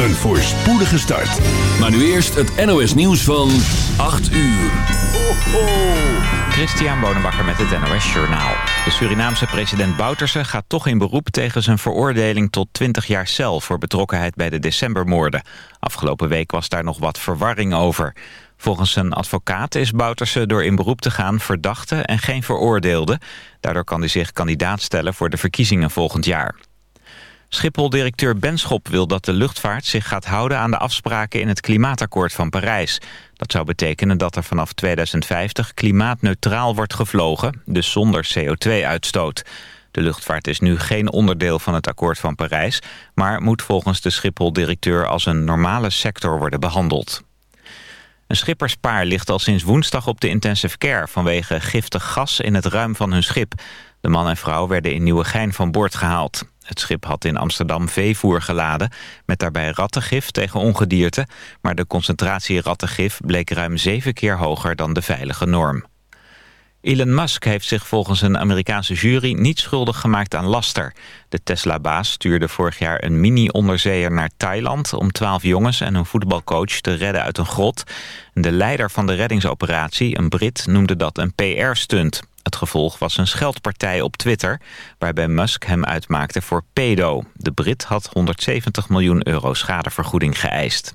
Een voorspoedige start. Maar nu eerst het NOS nieuws van 8 uur. Ho, ho. Christian Bonenbakker met het NOS Journaal. De Surinaamse president Bouterse gaat toch in beroep tegen zijn veroordeling tot 20 jaar cel voor betrokkenheid bij de decembermoorden. Afgelopen week was daar nog wat verwarring over. Volgens zijn advocaat is Bouterse door in beroep te gaan verdachte en geen veroordeelde. Daardoor kan hij zich kandidaat stellen voor de verkiezingen volgend jaar. Schiphol-directeur Benschop wil dat de luchtvaart zich gaat houden aan de afspraken in het klimaatakkoord van Parijs. Dat zou betekenen dat er vanaf 2050 klimaatneutraal wordt gevlogen, dus zonder CO2-uitstoot. De luchtvaart is nu geen onderdeel van het akkoord van Parijs... maar moet volgens de Schiphol-directeur als een normale sector worden behandeld. Een schipperspaar ligt al sinds woensdag op de intensive care... vanwege giftig gas in het ruim van hun schip. De man en vrouw werden in Nieuwegein van boord gehaald. Het schip had in Amsterdam veevoer geladen... met daarbij rattengif tegen ongedierte... maar de concentratie rattengif bleek ruim zeven keer hoger dan de veilige norm. Elon Musk heeft zich volgens een Amerikaanse jury niet schuldig gemaakt aan laster. De Tesla-baas stuurde vorig jaar een mini-onderzeeër naar Thailand... om twaalf jongens en een voetbalcoach te redden uit een grot. De leider van de reddingsoperatie, een Brit, noemde dat een PR-stunt. Het gevolg was een scheldpartij op Twitter... waarbij Musk hem uitmaakte voor pedo. De Brit had 170 miljoen euro schadevergoeding geëist.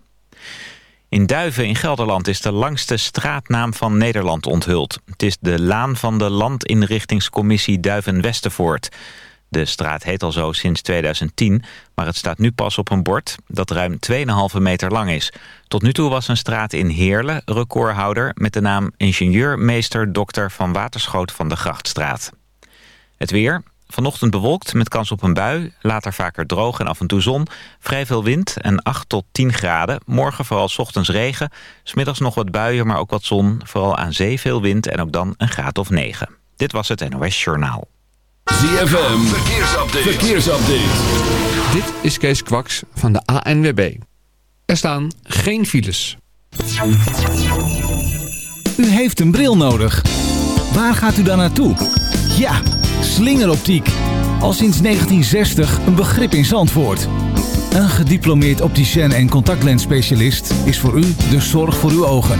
In Duiven in Gelderland is de langste straatnaam van Nederland onthuld. Het is de Laan van de Landinrichtingscommissie Duiven-Westervoort. De straat heet al zo sinds 2010, maar het staat nu pas op een bord dat ruim 2,5 meter lang is. Tot nu toe was een straat in Heerlen recordhouder met de naam Ingenieurmeester Dokter van Waterschoot van de Grachtstraat. Het weer, Vanochtend bewolkt met kans op een bui. Later vaker droog en af en toe zon. Vrij veel wind en 8 tot 10 graden. Morgen vooral ochtends regen. Smiddags nog wat buien, maar ook wat zon. Vooral aan zee veel wind en ook dan een graad of 9. Dit was het NOS Journaal. ZFM, verkeersupdate. verkeersupdate. Dit is Kees Kwaks van de ANWB. Er staan geen files. U heeft een bril nodig. Waar gaat u dan naartoe? Ja Slingeroptiek. Al sinds 1960 een begrip in Zandvoort. Een gediplomeerd opticien en contactlensspecialist is voor u de zorg voor uw ogen.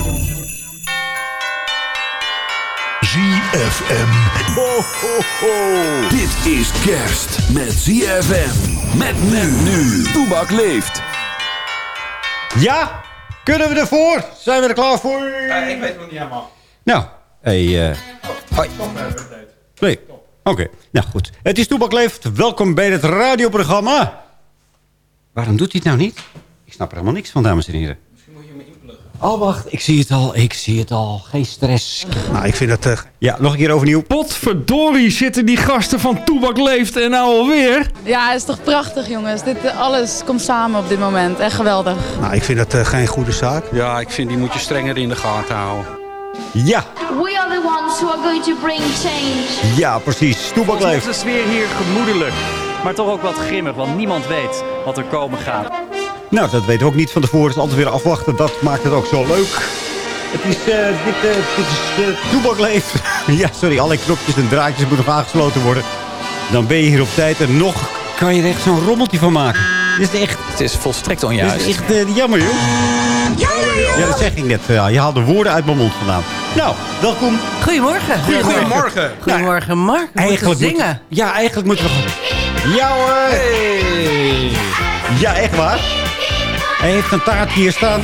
ZFM. Ho, ho, ho. Dit is kerst met ZFM. Met men nu. Toebak leeft. Ja, kunnen we ervoor? Zijn we er klaar voor? Ja, ik weet het nog niet helemaal. Nou, hey, uh, hoi. Nee, oké. Nou goed. Het is Toebak leeft. Welkom bij het radioprogramma. Waarom doet hij het nou niet? Ik snap er helemaal niks van, dames en heren. Oh, wacht. Ik zie het al. Ik zie het al. Geen stress. Nou, ik vind dat... Uh... Ja, nog een keer overnieuw. Potverdorie zitten die gasten van Toebak Leeft en nou alweer. Ja, het is toch prachtig, jongens. Dit, eh, alles komt samen op dit moment. Echt geweldig. Nou, ik vind dat uh, geen goede zaak. Ja, ik vind die moet je strenger in de gaten houden. Ja. We are the ones who are going to bring change. Ja, precies. Toebak Leeft. de sfeer hier gemoedelijk. Maar toch ook wat grimmig, want niemand weet wat er komen gaat. Nou, dat weten we ook niet van tevoren. Het is altijd weer afwachten. Dat maakt het ook zo leuk. Het is, uh, dit, uh, dit is uh, toebakleef. ja, sorry, alle knopjes en draadjes moeten nog aangesloten worden. Dan ben je hier op tijd en nog kan je er echt zo'n rommeltje van maken. Dit is echt... Het is volstrekt Dit onjuist. is echt eh, jammer, joh. Ja, dat zeg ik net. Ja, je haalde woorden uit mijn mond vandaan. Nou, welkom. Goedemorgen. Goedemorgen. Goedemorgen, Mark. We moeten Eigenlijk moet- zingen. ja, eigenlijk moeten we... Ja hoor. Ja, echt waar. Hij heeft een taart hier staan.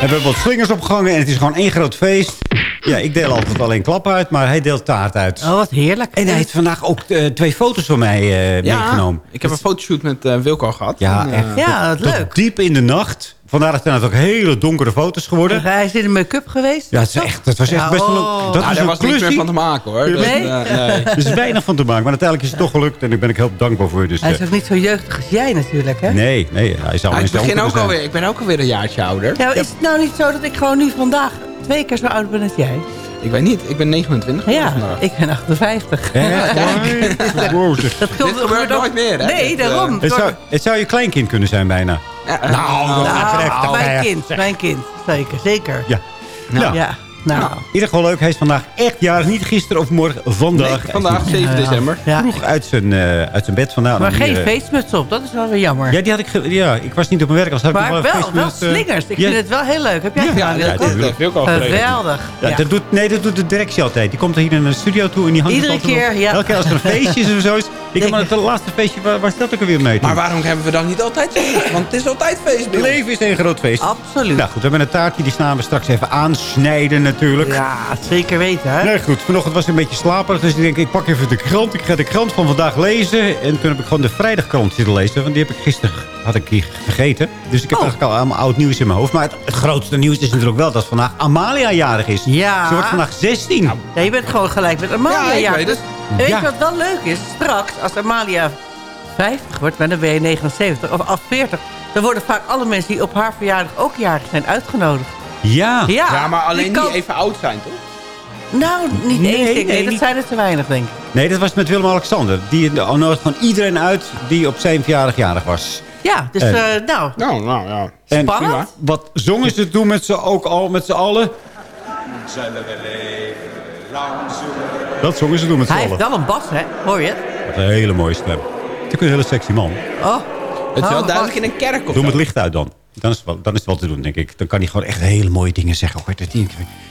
En we hebben wat slingers opgehangen en het is gewoon één groot feest. Ja, ik deel altijd alleen klappen uit, maar hij deelt taart uit. Oh, wat heerlijk. En hij heeft vandaag ook eh, twee foto's van mij eh, Ja, meegenomen. ik heb een fotoshoot met eh, Wilco gehad. Ja, En, echt. Ja, wat Tot leuk. diep in de nacht. Vandaar zijn het ook hele donkere foto's geworden. Hij is in de make-up geweest. Ja, het, is echt, het was echt Ja, best wel oh. een... Dat nou, was daar een was niks meer van te maken hoor. Dus, Nee? eh, nee. Er is weinig van te maken, maar uiteindelijk is het toch gelukt. En daar ben ik heel dankbaar voor. Dus, Hij is eh, ook niet zo jeugdig als jij natuurlijk, hè? nee, nee, hij zou Ah, eens ik, begin ook zijn. alweer, ik ben ook alweer een jaartje ouder. Ja, is het nou niet zo dat ik gewoon nu vandaag twee keer zo oud ben als jij? Ik weet niet, ik ben 29 Ja, vandaag. ik ben 58. Echt waar? Wow, zeg. Dat Dit gebeurt nooit meer, hè? Nee, Dit, eh, daarom. Het zou, het zou je kleinkind kunnen zijn bijna. Nou, Nou, gaat terecht. mijn kind, mijn kind. Zeker, zeker. Ja. Nou, Ja, nou. in ieder geval leuk. Hij is vandaag echt jarig. Niet gisteren of morgen. Vandaag. Nee, vandaag, Hij is 7 december. Ja. Vroeg uit zijn, eh, uit zijn bed vandaan. Maar geen eh, feestmuts op, dat is wel weer jammer. Ja, die had ik ja, ik was niet op mijn werk. Als had ik maar nog wel, wel feestmuts, eh, slingers. Ik ja. vind het wel heel leuk. Heb jij Ja, gedaan, ja, dat Wilco al geregeld. Geweldig. Ja, Ja. Dat doet, nee, dat doet de directie altijd. Die komt hier in een studio toe en die hangt Iedere keer, op. ja. Elke keer als er een feestje is of zo is. Ik heb maar het laatste feestje, waar, waar stelt ik er weer mee? Maar waarom hebben we dan niet altijd feest? Want het is altijd feest Het leven is een groot feest. Absoluut. Nou goed, we hebben een taartje. Die staan we straks even aansnijden natuurlijk. Ja, zeker weten, hè? Nee, goed. Vanochtend was ik een beetje slaperig. Dus ik denk, ik pak even de krant. Ik ga de krant van vandaag lezen. En toen heb ik gewoon de vrijdagkrant zitten lezen. Want die heb ik gisteren had ik hier vergeten. Dus ik heb Oh. eigenlijk al allemaal oud nieuws in mijn hoofd. Maar het, het grootste nieuws is natuurlijk wel dat vandaag Amalia jarig is. Ja. Ze wordt vandaag 16. Ja, je bent gewoon gelijk met Amalia. Ja, ik weet het. En weet Ja. je wat wel leuk is? Straks, als Amalia 50 wordt, maar dan ben je 79 of af 40... dan worden vaak alle mensen die op haar verjaardag ook jarig zijn uitgenodigd. Ja. Ja, Ja, maar alleen kan- even oud zijn, toch? Nou, niet Nee, één ding. Nee, nee, dat niet- zijn er te weinig, denk ik. Nee, dat was met Willem-Alexander. Die nodigt van iedereen uit die op zijn verjaardag jarig was. Ja, dus En- eh, nou, Nou, nou ja. En Spannend. wat zongen ze toen met z'n ook al met z'n allen? Dat zongen ze toen met z'n hij allen. heeft wel een bas, hè? Hoor je het? Wat een hele mooie stem. Het is ook een hele sexy man. Oh. Het is wel Oh, duidelijk in een kerk of Doe het licht uit dan. Dan is, het wel, dan is het wel te doen, denk ik. Dan kan hij gewoon echt hele mooie dingen zeggen. Hoor. Dat hij-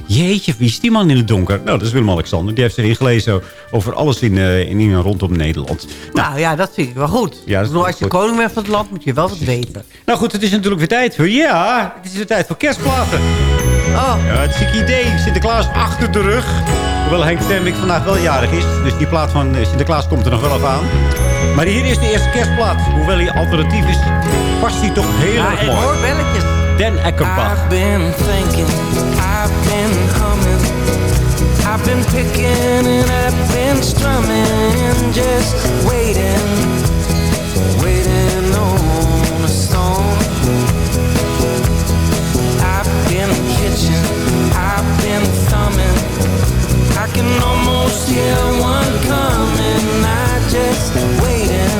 Jeetje, wie is die man in het donker? Nou, dat is Willem-Alexander. Die heeft zich ingelezen over alles in, eh, in en rondom Nederland. Nou ja, dat vind ik wel goed. Ja, dat als je goed. koning bent van het land, moet je wel wat weten. Nou goed, het is natuurlijk weer tijd voor... Ja, het is weer tijd voor kerstplaten. Oh, Ja, het zieke idee. Sinterklaas achter de rug. Hoewel Henk Temik vandaag wel jarig is. Dus die plaat van eh, Sinterklaas komt er nog wel even aan. Maar hier is de eerste kerstplaat. Hoewel hij alternatief is, past hij toch heel ja, erg mooi. hoor belletjes. Dan Eckenbach. I've been thinking, I've been humming, I've been picking and I've been strumming, just waiting, waiting on a song. I've been kitchen, I've been thumbing, I can almost hear one coming. I just waiting, waiting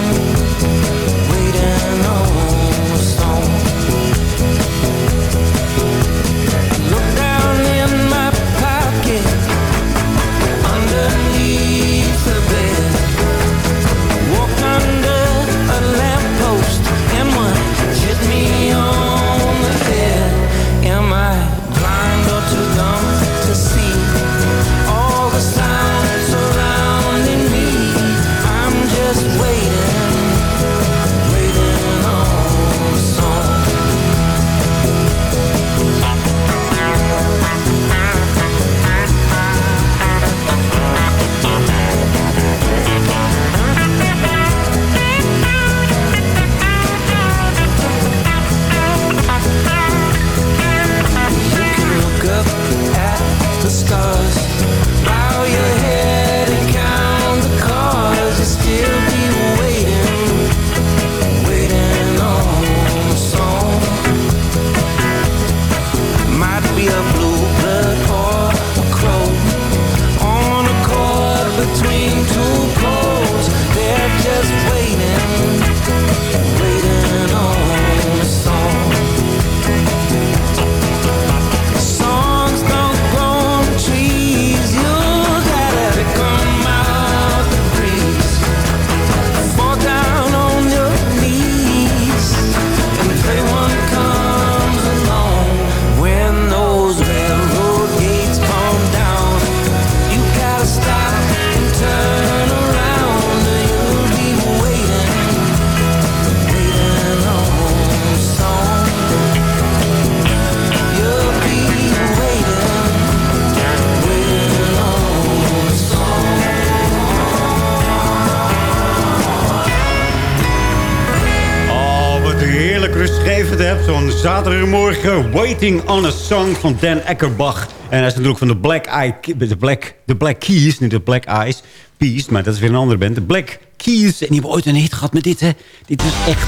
Waiting on a Song van Dan Eckerbach. En hij is natuurlijk van de Black, Eye, de Black, de Black Keys, niet de Black Eyes Peas, maar dat is weer een andere band. De Black Keys. En die hebben ooit een hit gehad met dit, hè. Dit is echt...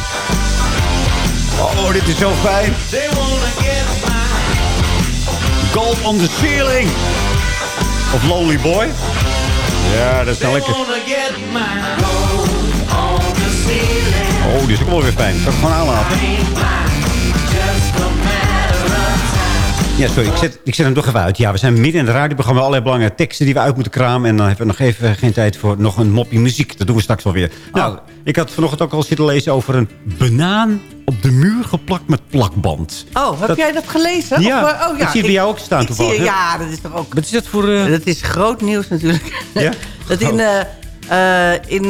Oh, dit is zo fijn. Gold on the Ceiling. Of Lonely Boy. Ja, dat is wel lekker. Oh, die is ook wel weer fijn. Zal ik gewoon aanlaten? Ja, sorry, ik zet, ik zet hem toch even uit. Ja, we zijn midden in het radioprogramma. Allerlei belangrijke teksten die we uit moeten kramen. En dan hebben we nog even geen tijd voor nog een moppie muziek. Dat doen we straks wel weer. Nou, ik had vanochtend ook al zitten lezen over een banaan op de muur geplakt met plakband. Oh, heb Dat- jij dat gelezen? Ja, Of, eh, oh, ja, dat zie je bij jou ook staan zie- toevallig, hè? Ja, dat is toch ook... Wat is dat voor... eh, Dat is groot nieuws natuurlijk. Ja? dat in, eh, eh, in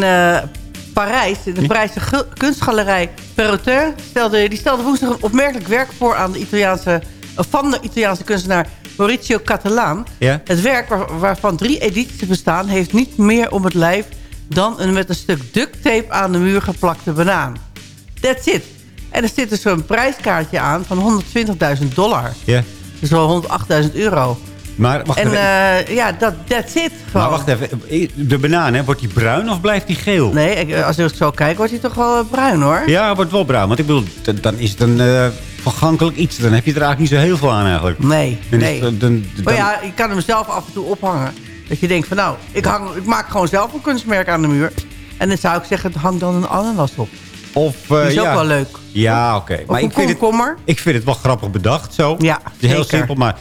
Parijs, in de Parijse kunstgalerij Perrotin... Stelde, die stelde woensdag een opmerkelijk werk voor aan de Italiaanse, van de Italiaanse kunstenaar Maurizio Catalan. Ja? Het werk, waar- waarvan drie edities bestaan... heeft niet meer om het lijf dan een met een stuk duct tape aan de muur geplakte banaan. That's it. En er zit dus zo'n prijskaartje aan van 120.000 dollar. Ja. Dus wel 108.000 euro. Maar wacht En even. eh, ja, dat that's it. Gewoon. maar wacht even. De banaan, hè, wordt die bruin of blijft die geel? Nee, ik- als ik zo kijk, wordt hij toch wel eh, bruin, hoor. Ja, wordt wel bruin. Want ik bedoel, dan is het een eh, vergankelijk iets. Dan heb je er eigenlijk niet zo heel veel aan eigenlijk. Nee, Dan is nee. het- dan- dan- Maar ja, je kan hem zelf af en toe ophangen. Dat je denkt van, nou, ik, hang, ik maak gewoon zelf een kunstmerk aan de muur. En dan zou ik zeggen, hang dan een ananas op. Of, eh, Die is ook ja. wel leuk. Ja, oké. Maar ik vind, het, ik vind het wel grappig bedacht zo. Ja, Het is heel simpel, maar...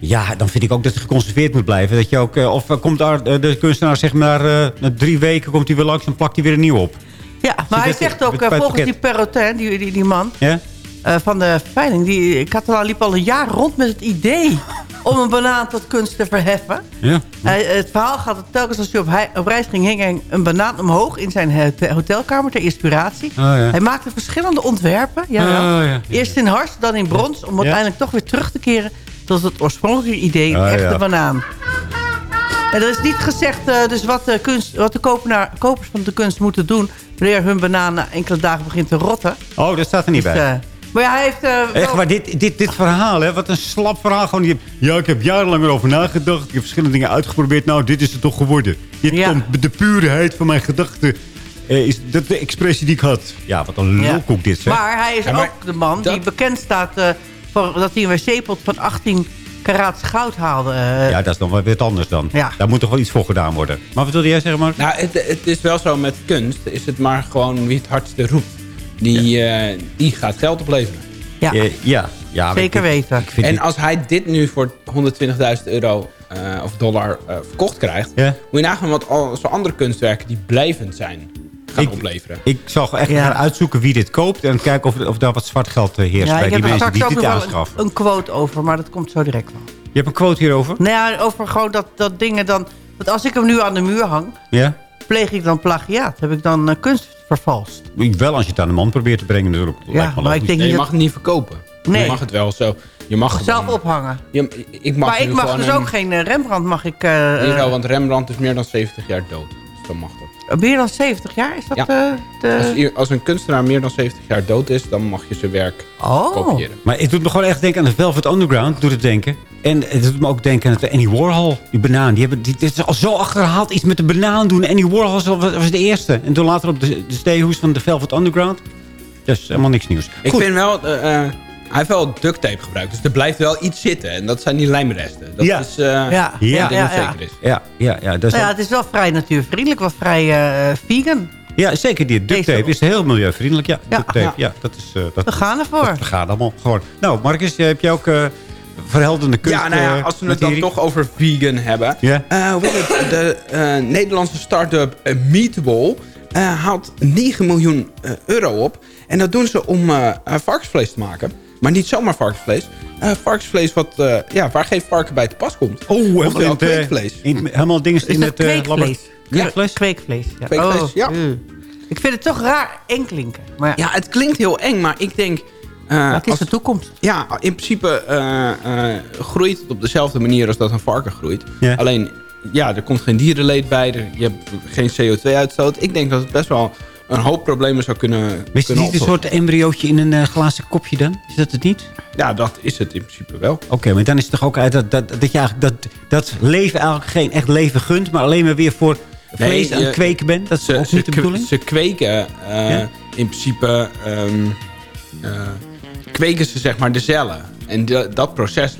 Ja, dan vind ik ook dat het geconserveerd moet blijven. Dat je ook, eh, of eh, komt daar, de kunstenaar zeg maar... na drie weken komt hij weer langs en plakt hij weer een nieuw op. Ja, maar hij zegt ook, volgens die? Perrotin, die, die, die man Ja? Eh, van de veiling... die Catalan liep al een jaar rond met het idee om een banaan tot kunst te verheffen. Ja. Het verhaal gaat dat telkens als hij op, hij op reis ging... hing hij een banaan omhoog in zijn hote- hotelkamer ter inspiratie. Oh, ja. Hij maakte verschillende ontwerpen. Jawel. Oh, ja. Eerst in hars, dan in brons... om uiteindelijk toch weer terug te keren... tot het oorspronkelijke idee, een Oh, echte ja. banaan. En er is niet gezegd eh, dus wat de, kunst, wat de kopenaar- kopers van de kunst moeten doen... wanneer hun banaan na enkele dagen begint te rotten. Oh, dat staat er niet Dus, bij. eh, maar ja, hij heeft... eh, Echt, maar dit, dit, dit verhaal, hè, wat een slap verhaal. Gewoon, die, ja, ik heb jarenlang erover nagedacht. Ik heb verschillende dingen uitgeprobeerd. Nou, dit is het toch geworden. Dit Ja. komt de puurheid van mijn gedachten. eh, is dat de expressie die ik had. Ja, wat een Ja. lulkoek dit, zeg. Maar hij is Ja, maar ook de man die bekend staat... eh, voor, dat hij een wc-pot van 18 karaats goud haalde. ja, dat is dan wel weer wat anders dan. Ja. Daar moet toch wel iets voor gedaan worden. Maar wat wilde jij zeggen, Mark? Nou, het, het is wel zo met kunst. Is het maar gewoon wie het hardste roept. Die, eh, die gaat geld opleveren. ja. Eh, ja. ja Zeker ik- weten. Ik En als hij dit nu voor 120.000 euro eh, of dollar eh, verkocht krijgt... Ja. moet je nagaan wat al zo andere kunstwerken die blijvend zijn gaan Ik- opleveren. Ik zal gewoon echt Ja. gaan uitzoeken wie dit koopt. En kijken of, of daar wat zwart geld heerst Ja, bij die mensen die dit aanschaffen. een, een quote over, maar dat komt zo direct wel. Je hebt een quote hierover? Nou ja, over gewoon dat, dat dingen dan... Dat als ik hem nu aan de muur hang, Ja? Pleeg ik dan plagiaat. Heb ik dan eh, kunst vervalst. Wel als je het aan de man probeert te brengen natuurlijk. Me maar ik denk Nee, je mag het niet verkopen. Nee. Je mag het wel zo. Je mag Zelf gewoon- ophangen. Je, ik mag maar ik mag dus een- ook geen eh, Rembrandt. Mag ik... eh, Jawel, eh, want Rembrandt is meer dan 70 jaar dood. Dus dan mag dat. Meer dan 70 jaar? Is dat Ja. eh, de... Als, als een kunstenaar meer dan 70 jaar dood is, dan mag je zijn werk Oh. kopiëren. Maar het doet me gewoon echt denken aan de Velvet Underground. Doet het denken. En het doet me ook denken aan de Annie Warhol. Die banaan. Die hebben, die, dit is al zo achterhaald. Iets met de banaan doen. Annie Warhol was, was de eerste. En toen later op de, de van de Velvet Underground. Dat is helemaal niks nieuws. Ik Goed. vind wel... eh, eh, hij heeft wel duct tape gebruikt. Dus er blijft wel iets zitten. En dat zijn die lijmresten. Dat Ja. is eh Ja, ja, ja, dat ja. zeker is. Ja, ja, ja, dat is Nou ja, het is wel vrij natuurvriendelijk. Wel vrij eh, vegan. ja, zeker die duct tape is heel milieuvriendelijk. Ja, Ja. duct tape. Ja. Ja. dat is... eh, dat, We gaan ervoor. We gaan allemaal gewoon. Nou, Marcus, heb jij ook eh, verheldende kunst? Ja, nou ja, als we het dan toch over vegan hebben. Ja. Eh, hoe heet het? De eh, Nederlandse start-up Meatball eh, haalt 9 miljoen euro op. En dat doen ze om varkensvlees te maken. Maar niet zomaar varkensvlees. Eh, varkensvlees wat, eh, ja, waar geen varken bij te pas komt. Oh, helemaal in eh, kweekvlees. in- helemaal dingen in het eh, kweekvlees? labor- Kweekvlees? Kweekvlees. Ja. Kweekvlees, Oh, ja. mm. Ik vind het toch raar eng klinken. Maar ja, Ja, het klinkt heel eng, maar ik denk... eh, het is als- de toekomst. Ja, in principe eh, eh, groeit het op dezelfde manier als dat een varken groeit. Ja. Alleen, ja, er komt geen dierenleed bij. Er, je hebt geen CO2-uitstoot. Ik denk dat het best wel een hoop problemen zou kunnen is het niet een soort embryootje in een eh, glazen kopje dan? Is dat het niet? Ja, dat is het in principe wel. Oké, maar dan is het toch ook uit dat, dat, dat je eigenlijk dat, dat leven eigenlijk geen echt leven gunt... maar alleen maar weer voor vlees aan het kweken bent? Dat is ze, ook ze, niet de bedoeling? ze kweken eh, Ja? in principe... eh, kweken ze zeg maar de cellen. En de- dat proces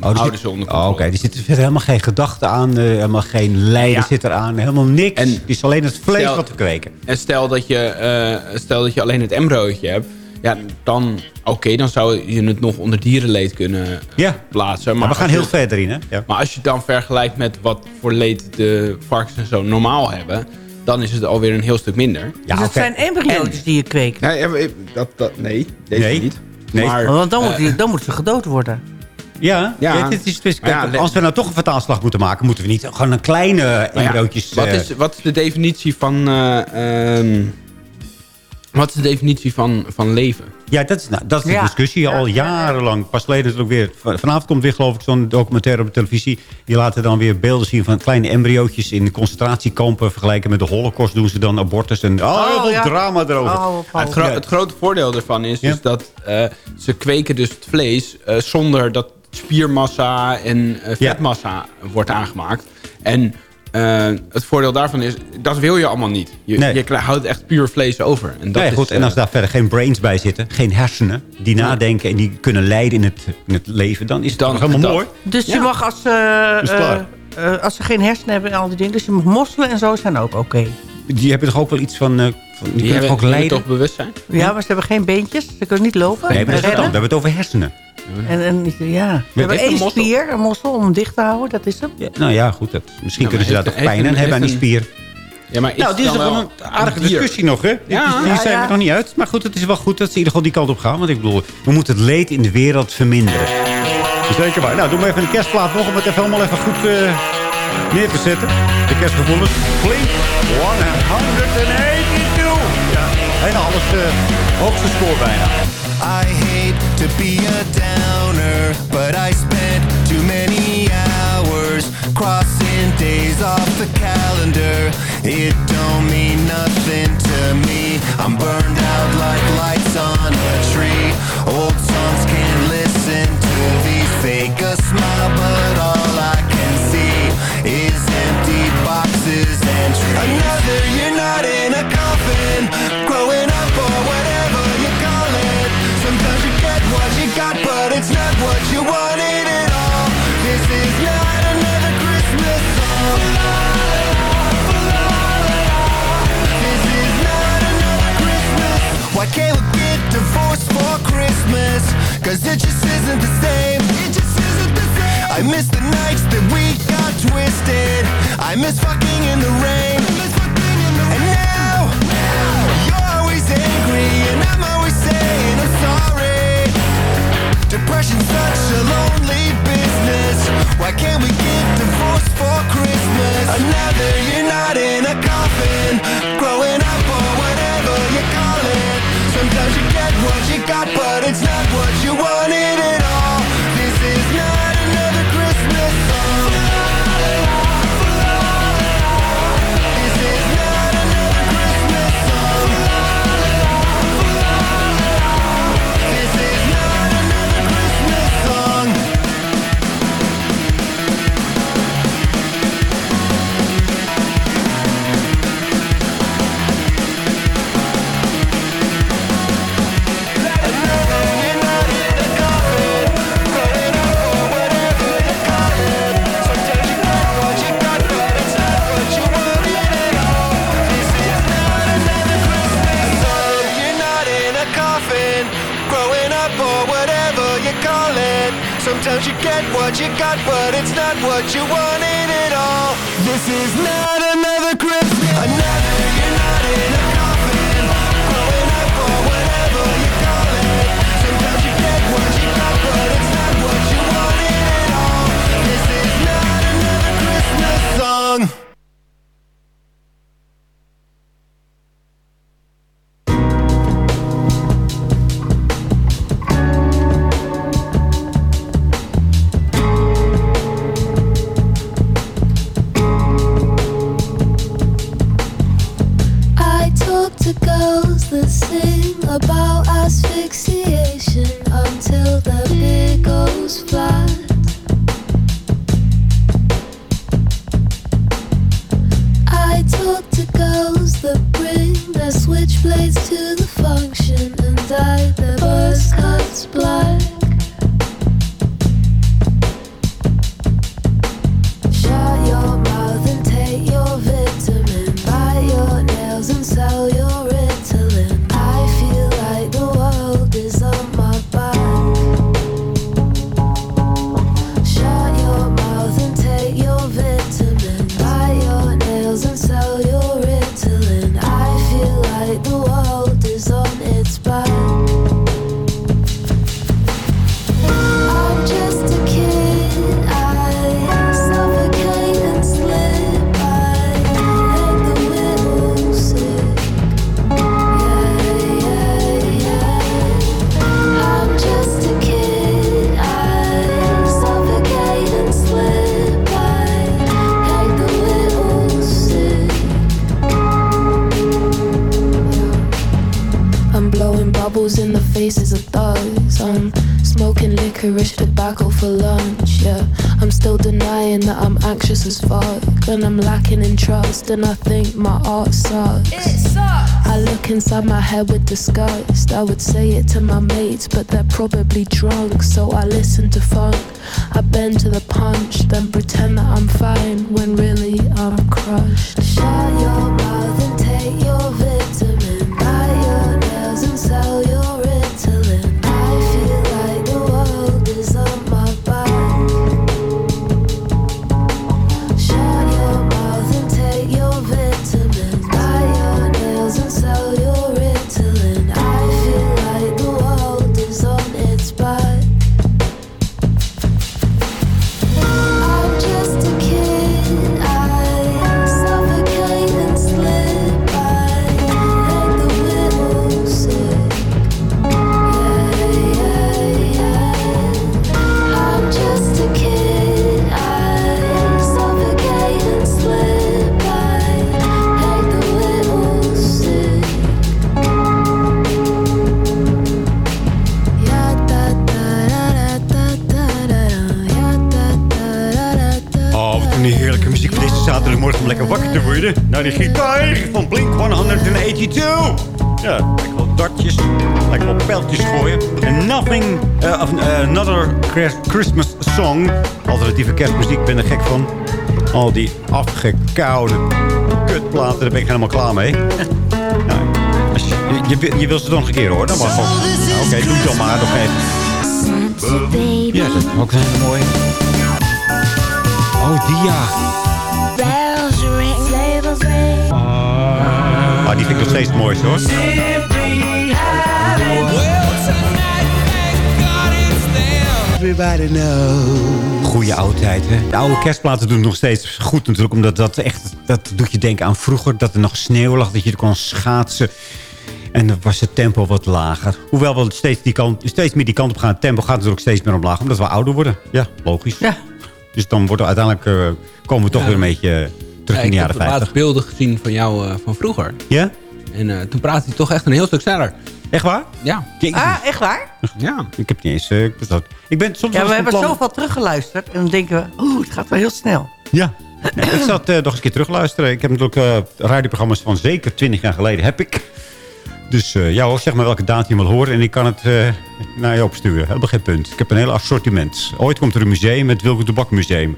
Oh, houden zit- ze onder Oh, controle. Oké, er zit helemaal geen gedachte aan, eh, helemaal geen lijden Ja. zit eraan, helemaal niks. En het is alleen het vlees stel- wat we kweken. En stel dat je, eh, stel dat je alleen het embryootje hebt... Ja, dan, oké, dan zou je het nog onder dierenleed kunnen eh, Ja. plaatsen. Maar we gaan je- heel verder in, hè? Ja. Maar als je het dan vergelijkt met wat voor leed de varkens en zo normaal hebben... dan is het alweer een heel stuk minder. Ja, dus het zijn embryo's die je kweekt. Nee, dat, dat, nee deze Nee. niet. Nee. Maar, Want dan, moet die, dan moeten ze gedood worden. Ja, ja. Ja. dit is, is- ja, als we nou toch een vertaalslag moeten maken... moeten we niet gewoon een kleine nou ja, embryootjes... wat, eh, is, wat is de definitie van... eh, ehm, wat is de definitie van, van leven? Ja, dat is, nou, dat is de Ja. discussie al jarenlang. Pas geleden natuurlijk weer... van- Vanavond komt weer geloof ik zo'n documentaire op de televisie. Die laten dan weer beelden zien van kleine embryootjes... in concentratiekampen vergelijken met de holocaust. Doen ze dan abortus en... Oh, heel veel ja. drama erover. Oh, oh, oh. het, gro- het grote voordeel ervan is Ja. dus dat eh, ze kweken dus het vlees... eh, zonder dat spiermassa en eh, Ja. vetmassa wordt aangemaakt. En eh, het voordeel daarvan is, dat wil je allemaal niet. Je, Nee. je houdt echt puur vlees over. En dat Nee, is, goed, en als eh, daar verder geen brains bij zitten... geen hersenen die nadenken en die kunnen leiden in het, in het leven... dan is het Dan- toch helemaal dat- mooi. Dus je mag als eh, eh, als ze geen hersenen hebben en al die dingen... dus je mag mosselen en zo zijn ook oké. Die hebben toch ook wel iets van... eh, van die, die kunnen hebben, toch ook leiden? toch bewustzijn? Ja, maar ze hebben geen beentjes. Ze kunnen niet lopen. Nee, maar dat. We hebben het over hersenen. En, en, ja. Ze hebben één mossel. spier, een mossel, om hem dicht te houden. Dat is hem. Ja, nou ja, goed. Dat, misschien kunnen ze daar toch pijn aan hebben aan die spier. Ja, maar is Nou, dit is toch een aardige dier? discussie nog, hè? Ja. die zijn ja. er nog niet uit. Maar goed, het is wel goed dat ze in ieder geval die kant op gaan. Want ik bedoel, we moeten het leed in de wereld verminderen. Zeker waar. Nou, doe maar even een kerstplaat nog om het even allemaal even goed eh, neer te zetten. De kerstgevoelens. Blink 182. Ja, bijna alles uh, hoogste score bijna. Be a downer, but I spent too many hours crossing days off the calendar. It don't mean nothing to me. I'm burned out like lights on a tree. Old songs can't listen to these fake a smile, but all I can see is empty boxes and trees. Another year not in a coffin, can't we get divorced for Christmas? Cause it just isn't the same. It just isn't the same. I miss the nights that we got twisted. I miss fucking in the rain. Probably Christmas Song. Alternatieve kerstmuziek, ik ben er gek van. Al die afgekoude kutplaten, daar ben ik helemaal klaar mee. Nou, je, je, je, wil ze nog een keer hoor, dan mag ook. Nou, Oké, doe het dan maar nog even. Ja, dat is ook een hele mooie. Oh, die ja. Ring. Ah, die vind ik nog steeds het mooiste hoor. Goeie oudheid, hè? De oude kerstplaten doen het nog steeds goed natuurlijk. Omdat dat echt, dat doet je denken aan vroeger. Dat er nog sneeuw lag, dat je er kon schaatsen. En dan was het tempo wat lager. Hoewel we steeds, die kant, steeds meer die kant op gaan. Het tempo gaat natuurlijk steeds meer omlaag. Omdat we ouder worden. Ja, logisch. Ja. Dus dan wordt er uiteindelijk, eh, komen we toch Ja. weer een beetje eh, terug Ja, in de ik jaren heb laatst 50. beelden gezien van jou eh, van vroeger. Ja? En eh, toen praatte hij toch echt een heel stuk sneller. Echt waar? Ja. Ah, echt waar? Ja. Ik heb niet eens... eh, ik, ben soms Ja, we hebben plan- zoveel teruggeluisterd. En dan denken we, oeh, het gaat wel heel snel. Ja. Ik zat eh, nog eens een keer terugluisteren. Ik heb natuurlijk eh, radioprogramma's van zeker 20 jaar geleden. Heb ik. Dus ja hoor, zeg maar welke datum je wil horen. En ik kan het naar je opsturen. Helemaal geen punt. Ik heb een heel assortiment. Ooit komt er een museum, het Wilco Tobak Museum.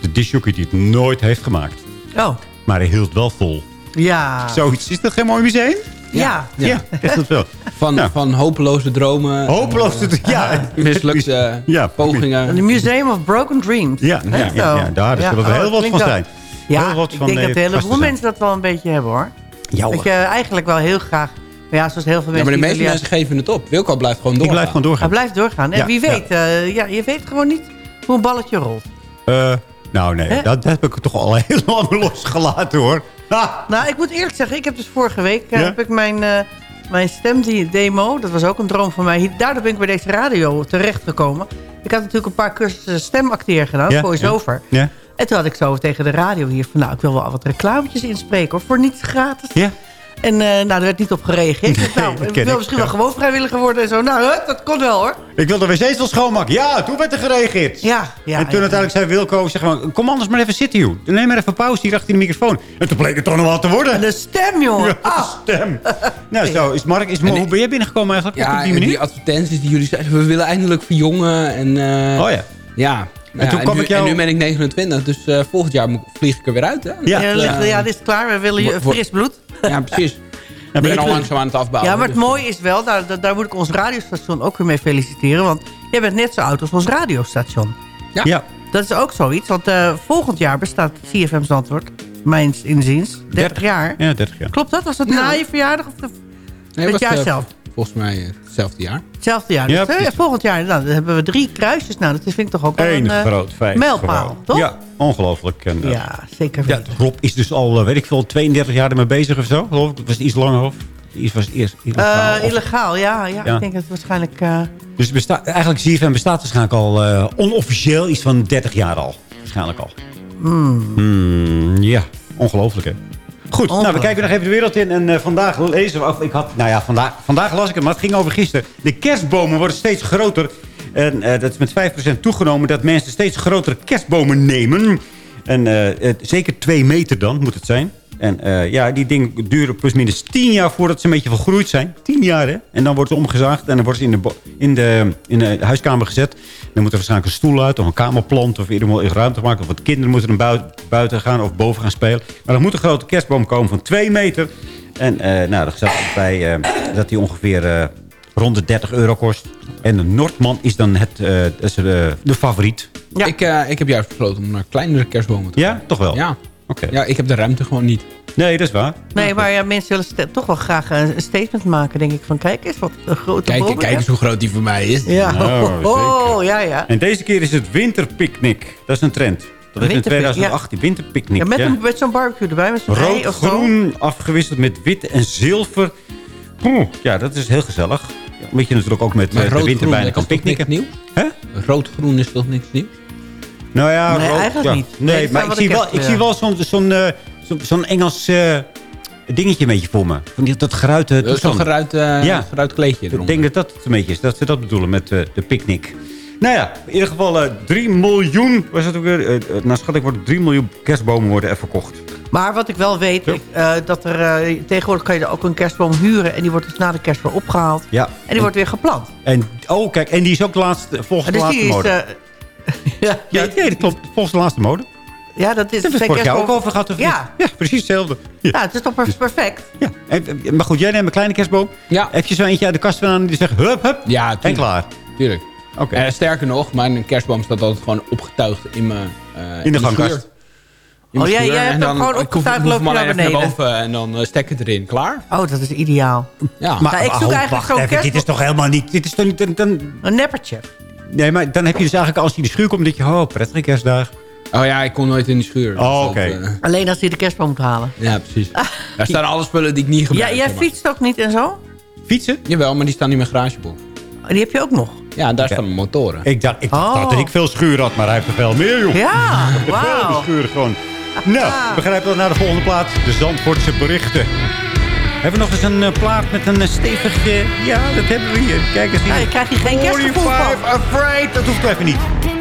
De disjockey die het nooit heeft gemaakt. Oh, Maar hij hield wel vol. ja. Zoiets. Is dat geen mooi museum? Ja. Ja, is dat wel. Van, van hopeloze dromen. Hopeloos. en, te- ja. eh, Mislukte eh, Ja. pogingen. The Museum of Broken Dreams. Ja, ja, ja, ja, daar zullen er oh, heel wat klinkt van zijn. Ja, Heel wat ik van, denk eh, dat een heleboel gasten zijn. mensen dat wel een beetje hebben, hoor. Ja. Dat je eigenlijk wel heel graag... Maar ja, zoals heel veel Ja, mensen... maar de meeste mensen geven het op. Wilco blijft gewoon Ik doorgaan. blijf gewoon Hij doorgaan. blijft doorgaan. En Ja, wie ja. weet, eh, ja, je weet gewoon niet hoe een balletje rolt. Eh, nou nee, dat, dat heb ik toch al heel lang losgelaten hoor. Nou, ik moet eerlijk zeggen, ik heb dus vorige week eh, Ja? heb ik mijn, eh mijn stemdemo, dat was ook een droom van mij. Daardoor ben ik bij deze radio terechtgekomen. Ik had natuurlijk een paar cursussen stemacteer gedaan, Ja, voice-over. Ja? En toen had ik zo tegen de radio hier van, nou, ik wil wel wat reclametjes inspreken, hoor, voor niets gratis. Ja? En eh, nou, er werd niet op gereageerd. Ik dacht, nou, dat ik wil misschien ja. wel gewoon vrijwilliger worden en zo. Nou, hè, dat kon wel, hoor. Ik wil de wc's wel schoonmaken. Ja, toen werd er gereageerd. Ja, ja. en toen ja. uiteindelijk zei Wilco, zeg maar, kom anders maar even zitten, joh. Neem maar even pauze hier achter de microfoon. En toen bleek het toch nog wat te worden. En de stem, jongen. Ja, Ah. de stem. nou, zo, is Mark, is, hoe ben jij binnengekomen eigenlijk? Ja, op die manier? die advertenties die jullie zeiden, we willen eindelijk verjongen. En, eh, oh ja. Ja. Ja, toen kwam nu, ik jou- en nu ben ik 29, dus eh, volgend jaar vlieg ik er weer uit. Hè? Ja. Ja, ligt- ja, dit is klaar. We willen je fris bloed. ja, precies. ik ben al langzaam aan het afbouwen. Ja, maar het dus- mooie is wel, daar, daar, moet ik ons radiostation ook weer mee feliciteren. Want jij bent net zo oud als ons radiostation. Ja. Ja. Dat is ook zoiets, want eh, volgend jaar bestaat CFM Zandvoort, mijns inziens, 30 jaar. Ja, 30 jaar. Klopt dat? Was dat na je verjaardag of de, Nee, het jaar zelf? Volgens mij eh, hetzelfde jaar. Hetzelfde jaar. Ja, Dus, eh, volgend jaar nou, dan hebben we drie kruisjes. Nou, dat vind ik toch ook wel Eén een eh, groot feit. mijlpaal, toch? Ja, ongelooflijk. En, Ja, zeker ja. Rob is dus al, weet ik veel, 32 jaar ermee bezig of zo. Geloof ik. Was het iets langer of? Iets was het eerst illegaal. Of- ja, ja, Ja. Ik denk dat het waarschijnlijk... eh, Dus besta eigenlijk CFM bestaat waarschijnlijk al eh, onofficieel iets van 30 jaar al. Waarschijnlijk al. Hmm, ja, ongelooflijk hè. Goed, nou, we kijken nog even de wereld in. En eh, vandaag lezen we... Of ik had, nou ja, vandaag, vandaag las ik het, maar het ging over gisteren. De kerstbomen worden steeds groter. En eh, dat is met 5% toegenomen dat mensen steeds grotere kerstbomen nemen. En eh, zeker twee meter dan, moet het zijn. En eh, ja, die dingen duren plusminus 10 jaar voordat ze een beetje volgroeid zijn. 10 jaar, hè? En dan wordt het omgezaagd en dan wordt ze in de, in de, in de huiskamer gezet. Dan moet er waarschijnlijk een stoel uit of een kamerplant... of ieder moet ruimte maken. Of wat kinderen moeten er bui- buiten gaan of boven gaan spelen. Maar er moet een grote kerstboom komen van 2 meter. En eh, nou, er staat bij eh, dat die ongeveer rond de 30 euro kost. En de Noordman is dan het, dat is de, de favoriet. Ik, eh, ik heb juist besloten om naar kleinere kerstbomen te Ja, toch wel? Ja. Oké. Ja, ik heb de ruimte gewoon niet. Nee, dat is waar. Nee, maar ja, mensen willen toch wel graag een een statement maken. Denk ik van, kijk eens wat een grote Kijk, boom kijk eens hoe groot die voor mij is. Ja, Nou, oh, ja, ja. En deze keer is het winterpicnic. Dat is een trend. Dat is in Winterpic- 2018. Winterpicnic. ja met, ja. Een, met zo'n barbecue erbij, met zo'n Rood, of zo. groen, afgewisseld met wit en zilver. Poeh, ja, dat is heel gezellig. Ja, Weet je natuurlijk ook met Maar eh, de rood-groen, winter bijna kan picknicken. nieuw? Rood-groen is toch niks nieuw? Nou ja, Nee, rood, eigenlijk ja. niet. Nee, Nee, dat maar ik zie, ik wel, heb, ik ja. zie wel zo'n zo'n eh, zo- zo'n Engels eh, dingetje een beetje voor me. Van die, dat geruite Eh, Zo'n geruit, eh, Ja. geruit kleedje Ik denk dat dat het een beetje is. Dat ze dat bedoelen met eh, de picknick. Nou ja, in ieder geval eh 3 miljoen. Was het ook weer? eh, eh, naar schatting worden 3 miljoen kerstbomen worden er verkocht. Maar wat ik wel weet, ik, eh, dat er eh, tegenwoordig kan je er ook een kerstboom huren. En die wordt dus na de kerstboom opgehaald. Ja. En die wordt weer geplant. En, oh, kijk, en die is ook de laatste, volgens En de dus laatste die is... mode. eh, ja, ja, dat klopt. Volgens de laatste mode. ja, dat is... Vorig jaar ook kerstboom- over gehad, of Ja. niet? Ja, precies hetzelfde. Ja. ja, het is toch per- perfect. Ja. En, eh, maar goed, jij neemt een kleine kerstboom. Ja. Heb je zo eentje uit de kast vandaan die zegt hup, hup. Ja, En tuurlijk. klaar. Tuurlijk. Oké. Eh, sterker nog, mijn kerstboom staat altijd gewoon opgetuigd in mijn eh, In de gangkast. In Oh, jij- jij hebt En hem gewoon opgetuigd, ik hoef loop je maar naar even beneden. boven en dan uh, stek het erin. Klaar? Oh, dat is ideaal. Ja. Nou, ik zoek eigenlijk wacht zo'n even, dit kerstboom- is toch helemaal niet... Dit is toch niet... Dan- Een neppertje. Nee, maar dan heb je dus eigenlijk als je in de schuur komt... dat je, oh, prettige kerstdag. Oh ja, ik kom nooit in de schuur. Oh, oké. eh, Alleen als je de kerstboom moet halen. ja, precies. Daar staan alle spullen die ik niet Ja, gebruik. jij zeg maar. fietst ook niet en zo? Fietsen? Jawel, maar die staan in mijn garageboek. Oh, Die heb je ook nog. Ja, daar staan mijn motoren. Ik dacht, ik dacht Oh. dat ik veel schuur had, maar hij heeft er veel meer, joh. Ja, Veel wauw. schuren gewoon. Nou, begrijp dat naar de volgende plaat. De Zandvoortse berichten. Hebben we nog eens een eh, plaat met een eh, stevig... eh, ja, dat hebben we hier. Kijk eens hier. Nou, je krijgt hier geen kerstgevoel 45 van. Afraid. Dat hoeft even niet. Too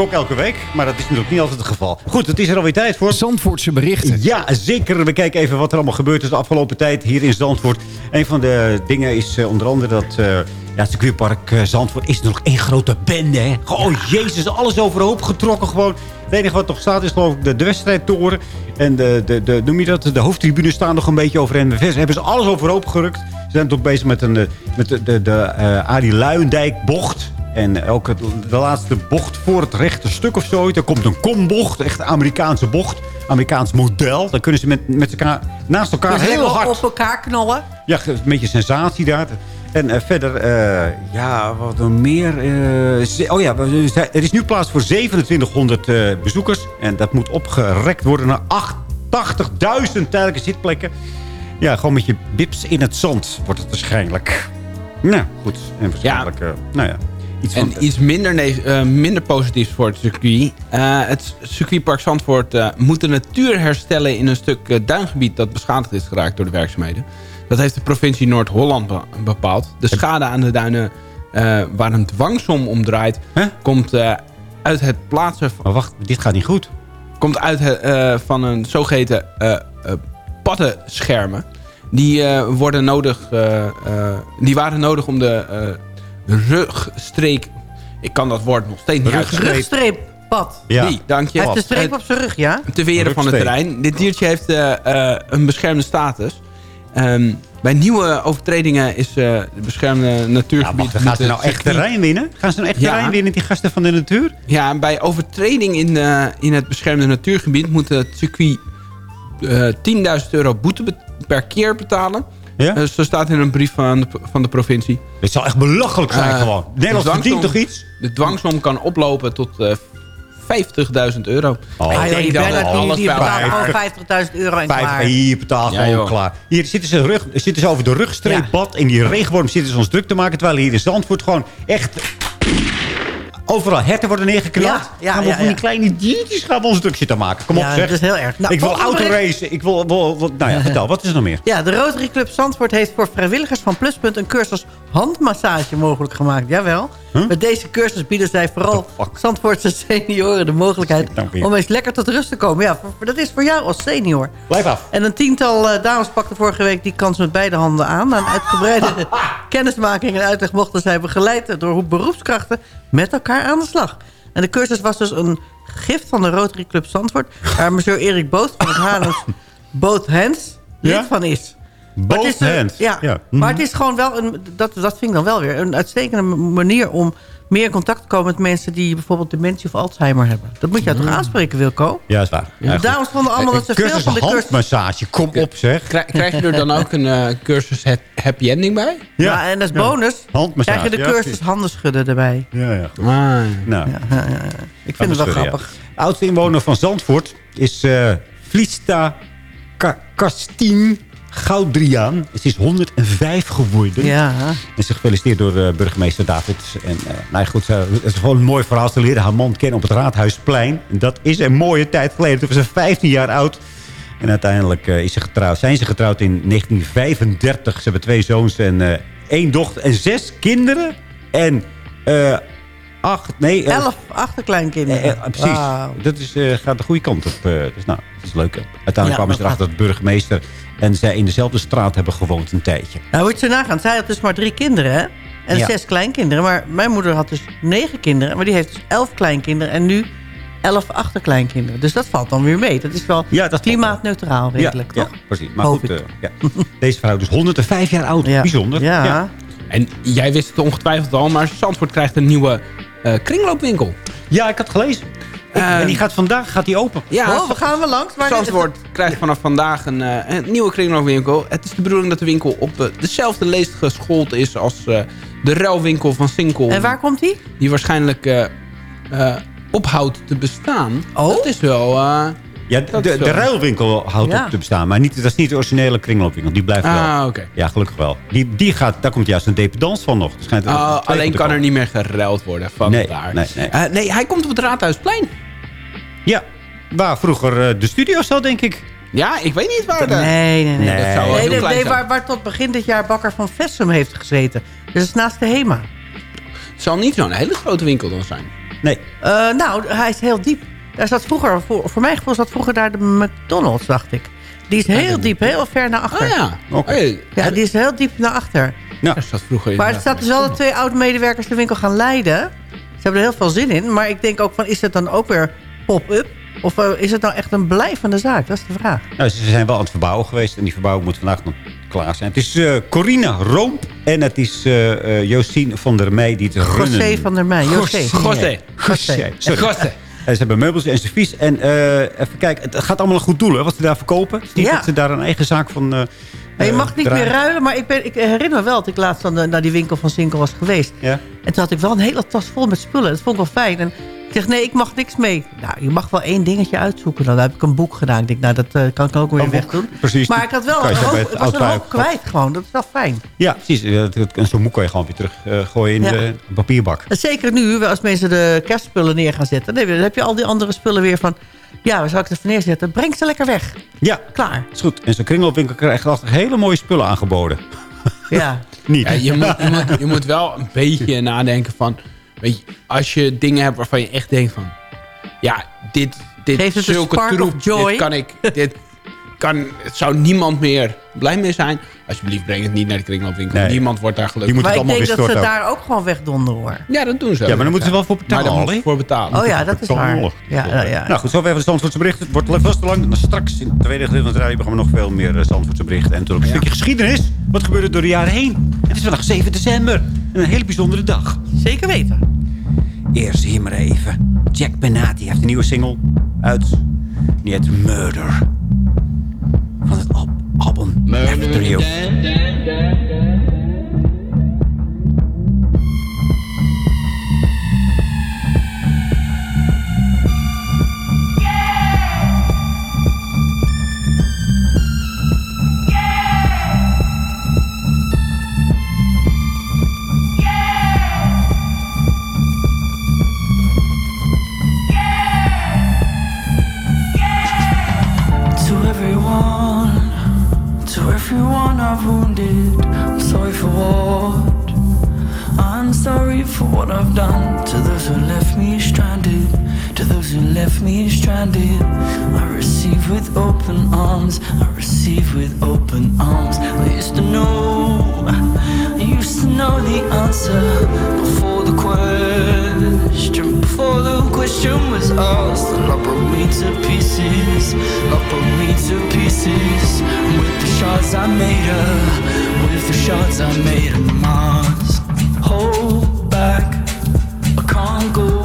ook elke week. Maar dat is natuurlijk niet altijd het geval. Goed, het is er alweer tijd voor. Zandvoortse berichten. Ja, zeker. We kijken even wat er allemaal gebeurd is de afgelopen tijd hier in Zandvoort. Een van de dingen is eh, onder andere dat... eh, Ja, het circuitpark eh, Zandvoort is nog één grote bende, hè. Oh, jezus, alles overhoop getrokken gewoon. Het enige wat nog staat is geloof ik de, de wedstrijdtoren. En de, de, de, noem je dat, de hoofdtribune staan nog een beetje overeind. Hebben ze alles overhoop gerukt. Ze zijn toch bezig met, een, met de, de, de eh, Arie Luijendijk bocht. En ook het- de laatste bocht voor het rechte stuk of zoiets. Er komt een kombocht, echt een Amerikaanse bocht. Amerikaans model. Dan kunnen ze met, met elkaar naast elkaar Dus heel heel hard... op elkaar knallen. Ja, een beetje sensatie daar. En eh, verder, eh, ja, wat er meer? eh, oh ja, er is nu plaats voor 2700 eh, bezoekers. En dat moet opgerekt worden naar acht- 80.000 tijdelijke zitplekken. Ja, gewoon met je bips in het zand wordt het waarschijnlijk. Nou, goed. En waarschijnlijk, eh, nou ja. Iets En iets minder, eh, minder positiefs voor het circuit. Eh, het circuitpark Zandvoort eh, moet de natuur herstellen in een stuk duingebied dat beschadigd is geraakt door de werkzaamheden. Dat heeft de provincie Noord-Holland be- bepaald. De schade aan de duinen waar een dwangsom om draait, komt uit het plaatsen van... Maar wacht, dit gaat niet goed. Komt uit het, van een zogeheten eh eh, paddenschermen. Die, worden nodig, die waren nodig om de rugstreek... Ik kan dat woord nog steeds niet uitspreken. Rugstreeppad. Ja. Die, dank je. Hij heeft een streep Eh, op zijn rug, ja? te weren van het terrein. Dit diertje heeft eh, eh, een beschermde status. Ehm, bij nieuwe overtredingen is eh de beschermde natuurgebied... Wacht, gaan ze nou het echt terrein winnen? Gaan ze nou echt Ja. terrein winnen, die gasten van de natuur? Ja, en bij overtreding in, eh, in het beschermde natuurgebied... moet het circuit eh 10.000 euro boete per keer betalen. Ja? Eh, zo staat in een brief van de, van de provincie. Het zal echt belachelijk zijn Eh, gewoon. Nederland de verdient dwangsom- toch iets? De dwangsom kan oplopen tot eh 50.000 euro. Oh, Ik joh, denk die dat bij betaalt gewoon 50.000 euro en Vijf, klaar. hier betaal Ja, gewoon klaar. Hier zitten ze, rug, zitten ze over de rugstreepbad. In die regenworm zitten ze ons druk te maken. Terwijl hier in Zandvoort gewoon echt... Overal herten worden neergeknald. Ja, ja, gaan we ja, van die kleine diertjes gaan we ons druk zitten maken. Kom op zeg. dat is heel erg. Nou, ik wil autoracen. Ik wil, wil, wil- nou ja, vertel. Wat is er nog meer? Ja, de Rotary Club Zandvoort heeft voor vrijwilligers van Pluspunt... een cursus handmassage mogelijk gemaakt. Jawel. Met deze cursus bieden zij vooral Zandvoortse senioren de mogelijkheid... Je. om eens lekker tot rust te komen. Ja, dat is voor jou als senior. Blijf af. En een tiental eh, dames pakten vorige week die kans met beide handen aan. Na een uitgebreide kennismaking en uitleg mochten zij begeleid door beroepskrachten met elkaar aan de slag. En de cursus was dus een gift van de Rotary Club Zandvoort... waar monsieur Erik Boot van het Haarlems Both Hands lid Ja? van is. Both is hands. Ja, Ja. maar het is gewoon wel, een, dat, dat vind ik dan wel weer... een uitstekende manier om meer in contact komen... met mensen die bijvoorbeeld dementie of Alzheimer hebben. Dat moet jij toch aanspreken, Wilco? Ja, is waar. De dames vonden allemaal dat ze veel cursus van de cursus... handmassage. Kom op zeg. Krijg, krijg je er dan ook een eh, cursus ha- happy ending bij? Ja, en als bonus Handmassage, krijg je de ja, cursus handen schudden erbij. Ja, ja. Ah, Nou, Ik vind het wel grappig. De oudste inwoner van Zandvoort is eh Vlista Ka Kastien Goudriaan. Ze is 105 geworden. Ja. En ze gefeliciteerd door eh, burgemeester David. En eh, nou ja, goed, ze- het is gewoon een mooi verhaal. Ze leerde haar man kennen op het Raadhuisplein. En dat is een mooie tijd geleden. Toen was ze 15 jaar oud. En uiteindelijk eh, is ze getrouwd. zijn ze getrouwd in 1935. Ze hebben twee zoons en eh, één dochter en zes kinderen. En eh, acht, nee... eh, Elf achterkleinkinderen. eh, eh, precies. Dat is, eh, gaat de goede kant op. eh, dus nou, dat is leuk. Uiteindelijk Ja, kwamen ze dat erachter dat de burgemeester en zij in dezelfde straat hebben gewoond een tijdje. Nou, moet je nagaan. Zij had dus maar drie kinderen, hè? En Ja. zes kleinkinderen. Maar mijn moeder had dus negen kinderen. Maar die heeft dus elf kleinkinderen. En nu elf achterkleinkinderen. Dus dat valt dan weer mee. Dat is wel klimaatneutraal, redelijk, ja, toch? Ja, precies. Maar Hoop goed, ik. eh, ja. deze vrouw dus 105 jaar oud. Ja. Bijzonder. Ja. En jij wist het ongetwijfeld al, maar Zandvoort krijgt een nieuwe kringloopwinkel. Ja, ik had gelezen. Ik- en die gaat vandaag gaat die open. Ja, oh, we gaan wel langs. Waar Zandvoort krijgt vanaf vandaag een, eh, een nieuwe kringloopwinkel. Het is de bedoeling dat de winkel op eh, dezelfde leest geschoold is als eh, de ruilwinkel van Sinkel. En waar komt die? Die waarschijnlijk eh, eh, ophoudt te bestaan. Oh? Dat is wel... Ja, dat de, de wel- ruilwinkel houdt Ja. op te bestaan. Maar niet, dat is niet de originele kringloopwinkel. Die blijft wel. Ah, oké. Ja, gelukkig wel. Die, die gaat, daar komt juist een dependance van nog. Schijnt twee alleen kan er niet meer geruild worden van Nee, daar. nee, nee. Eh, nee, hij komt op het Raadhuisplein. Ja, waar vroeger eh, de studio zat, denk ik. Ja, ik weet niet waar. de- Nee, nee, nee. Nee. Dat zou wel Nee, heel nee, klein nee, zijn. waar, waar tot begin dit jaar Bakker van Vessum heeft gezeten. Dus het is naast de HEMA. Het zal niet zo'n hele grote winkel dan zijn. Nee. Eh, nou, hij is heel diep. Daar zat vroeger, voor, voor mijn gevoel zat vroeger daar de McDonald's, dacht ik. Die is heel diep, heel ver naar achter. Ah ja. Oké. Ja, die is heel diep naar achter. Daar zat vroeger Maar er staat dus wel dat twee oud-medewerkers de winkel gaan leiden. Ze hebben er heel veel zin in. Maar ik denk ook van, is het dan ook weer pop-up? Of eh, is het nou echt een blijvende zaak? Dat is de vraag. Nou, ze zijn wel aan het verbouwen geweest. En die verbouwing moet vandaag nog klaar zijn. Het is eh Corina Roomp. En het is eh eh, Josien van der Meij die het runnen. José van der Meij. José. José. José. Sorry. José. En ze hebben meubels en servies. En eh, even kijken, het gaat allemaal een goed doel, hè, wat ze daar verkopen. Het Ja. dat ze daar een eigen zaak van eh Maar je eh, mag niet draaien. meer ruilen, maar ik, ben, ik herinner me wel dat ik laatst naar die winkel van Sinkel was geweest. Ja. En toen had ik wel een hele tas vol met spullen. Dat vond ik wel fijn. En ik zeg, nee, ik mag niks mee. Nou, je mag wel één dingetje uitzoeken. Dan heb ik een boek gedaan. Ik denk, nou, dat eh, kan ik ook weer Een boek, wegdoen. precies. Maar ik had wel een hoop, het was een hoop kwijt gewoon. Dat is wel fijn. Ja, precies. Eh, zo'n boek kan je gewoon weer terug eh, gooien in Ja. de papierbak. En zeker nu, als mensen de kerstspullen neer gaan zetten. Dan heb je- dan heb je al die andere spullen weer van... Ja, waar zou ik het even neerzetten? Breng ze lekker weg. Ja. Klaar. Is goed. En zo'n kringloopwinkel krijgt altijd hele mooie spullen aangeboden. Ja. Niet. Ja, je, moet, je, moet, je moet wel een beetje nadenken van... Weet je, als je dingen hebt waarvan je echt denkt van... Ja, dit, dit Geeft het een zulke troep, joy? dit kan ik... Dit kan, het zou niemand meer blij mee zijn. Alsjeblieft, breng het niet naar de kringloopwinkel. Nee. Niemand wordt daar gelukkig moet Maar het ik denk dat ze daar ook gewoon wegdonderen hoor. Ja, dat doen ze. Ja, maar dan moeten ze wel voor Maar betalen. hè? ze voor betalen. Oh ja, dat is waar. Ja, ja, ja. Nou goed, zo even de Zandvoortse berichten. Het wordt vast te lang. Dan straks in het tweede gedeelte van het rijden gaan we nog veel meer eh, Zandvoortse berichten. En natuurlijk een stukje geschiedenis. Wat gebeurde door de jaren heen? Het is vandaag 7 december. En een hele bijzondere dag. Zeker weten. Eerst hier maar even. Jack Benati heeft een nieuwe single uit. Die heet Murder. Van het al- album After You. I've wounded, I'm sorry for what. I'm sorry for what I've done to those who left me stranded, to those who left me stranded. I receive with open arms, I receive with open arms. I used to know, I used to know the answer before the question, before the question was asked. And love broke me to pieces, love broke me to pieces. With the shards I made her, with the shards I made a mask. Hold back, I can't go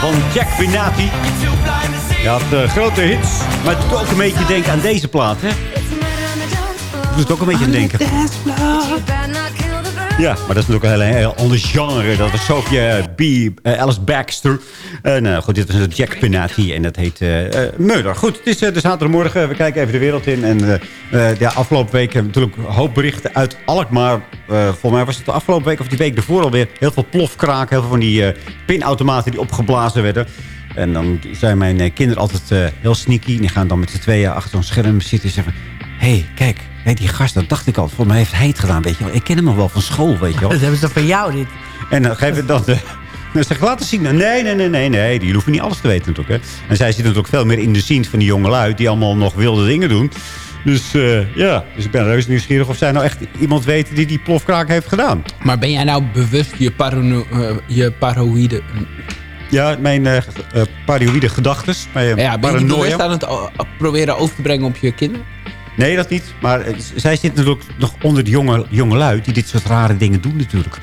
van Jack Benati. Hij had eh, grote hits, maar het doet ook een beetje denken aan deze plaat. Hè? Het doet ook een beetje denken. Ja, maar dat is natuurlijk een heel, ander genre. Dat is Sophia B. eh, Alice Baxter. En eh, goed, dit is een Jack Penati en dat heet eh eh, Murder. Goed, het is eh, de zaterdagmorgen. We kijken even de wereld in. En eh, eh, ja, afgelopen week natuurlijk een hoop berichten uit Alkmaar. Eh volgens mij was het de afgelopen week of die week ervoor alweer. Heel veel plofkraak, heel veel van die eh, pinautomaten die opgeblazen werden. En dan zijn mijn eh, kinderen altijd eh, heel sneaky. Die gaan dan met z'n tweeën achter zo'n scherm zitten en zeggen... Hé, hey, kijk, hey, die gast, dat dacht ik al. Volgens mij heeft hij het gedaan, weet je wel. Ik ken hem nog wel van school, weet je wel. Dat hebben ze van jou, dit. En dan dat... eh, dan zeg ik, laten zien. Nee, nee, nee, nee, nee. Die hoeven niet alles te weten natuurlijk. Hè. En zij zitten natuurlijk veel meer in de scene van die jonge lui... die allemaal nog wilde dingen doen. Dus eh, ja, dus ik ben reuze nieuwsgierig... of zij nou echt iemand weten die die plofkraak heeft gedaan. Maar ben jij nou bewust je, parano eh, je paranoïde... Ja, mijn eh, eh, paranoïde gedachtes. Mijn Ja, ben je bewust aan het proberen over te brengen op je kinderen? Nee, dat niet. Maar eh, zij zitten natuurlijk nog onder de jonge, jonge lui... die dit soort rare dingen doen natuurlijk.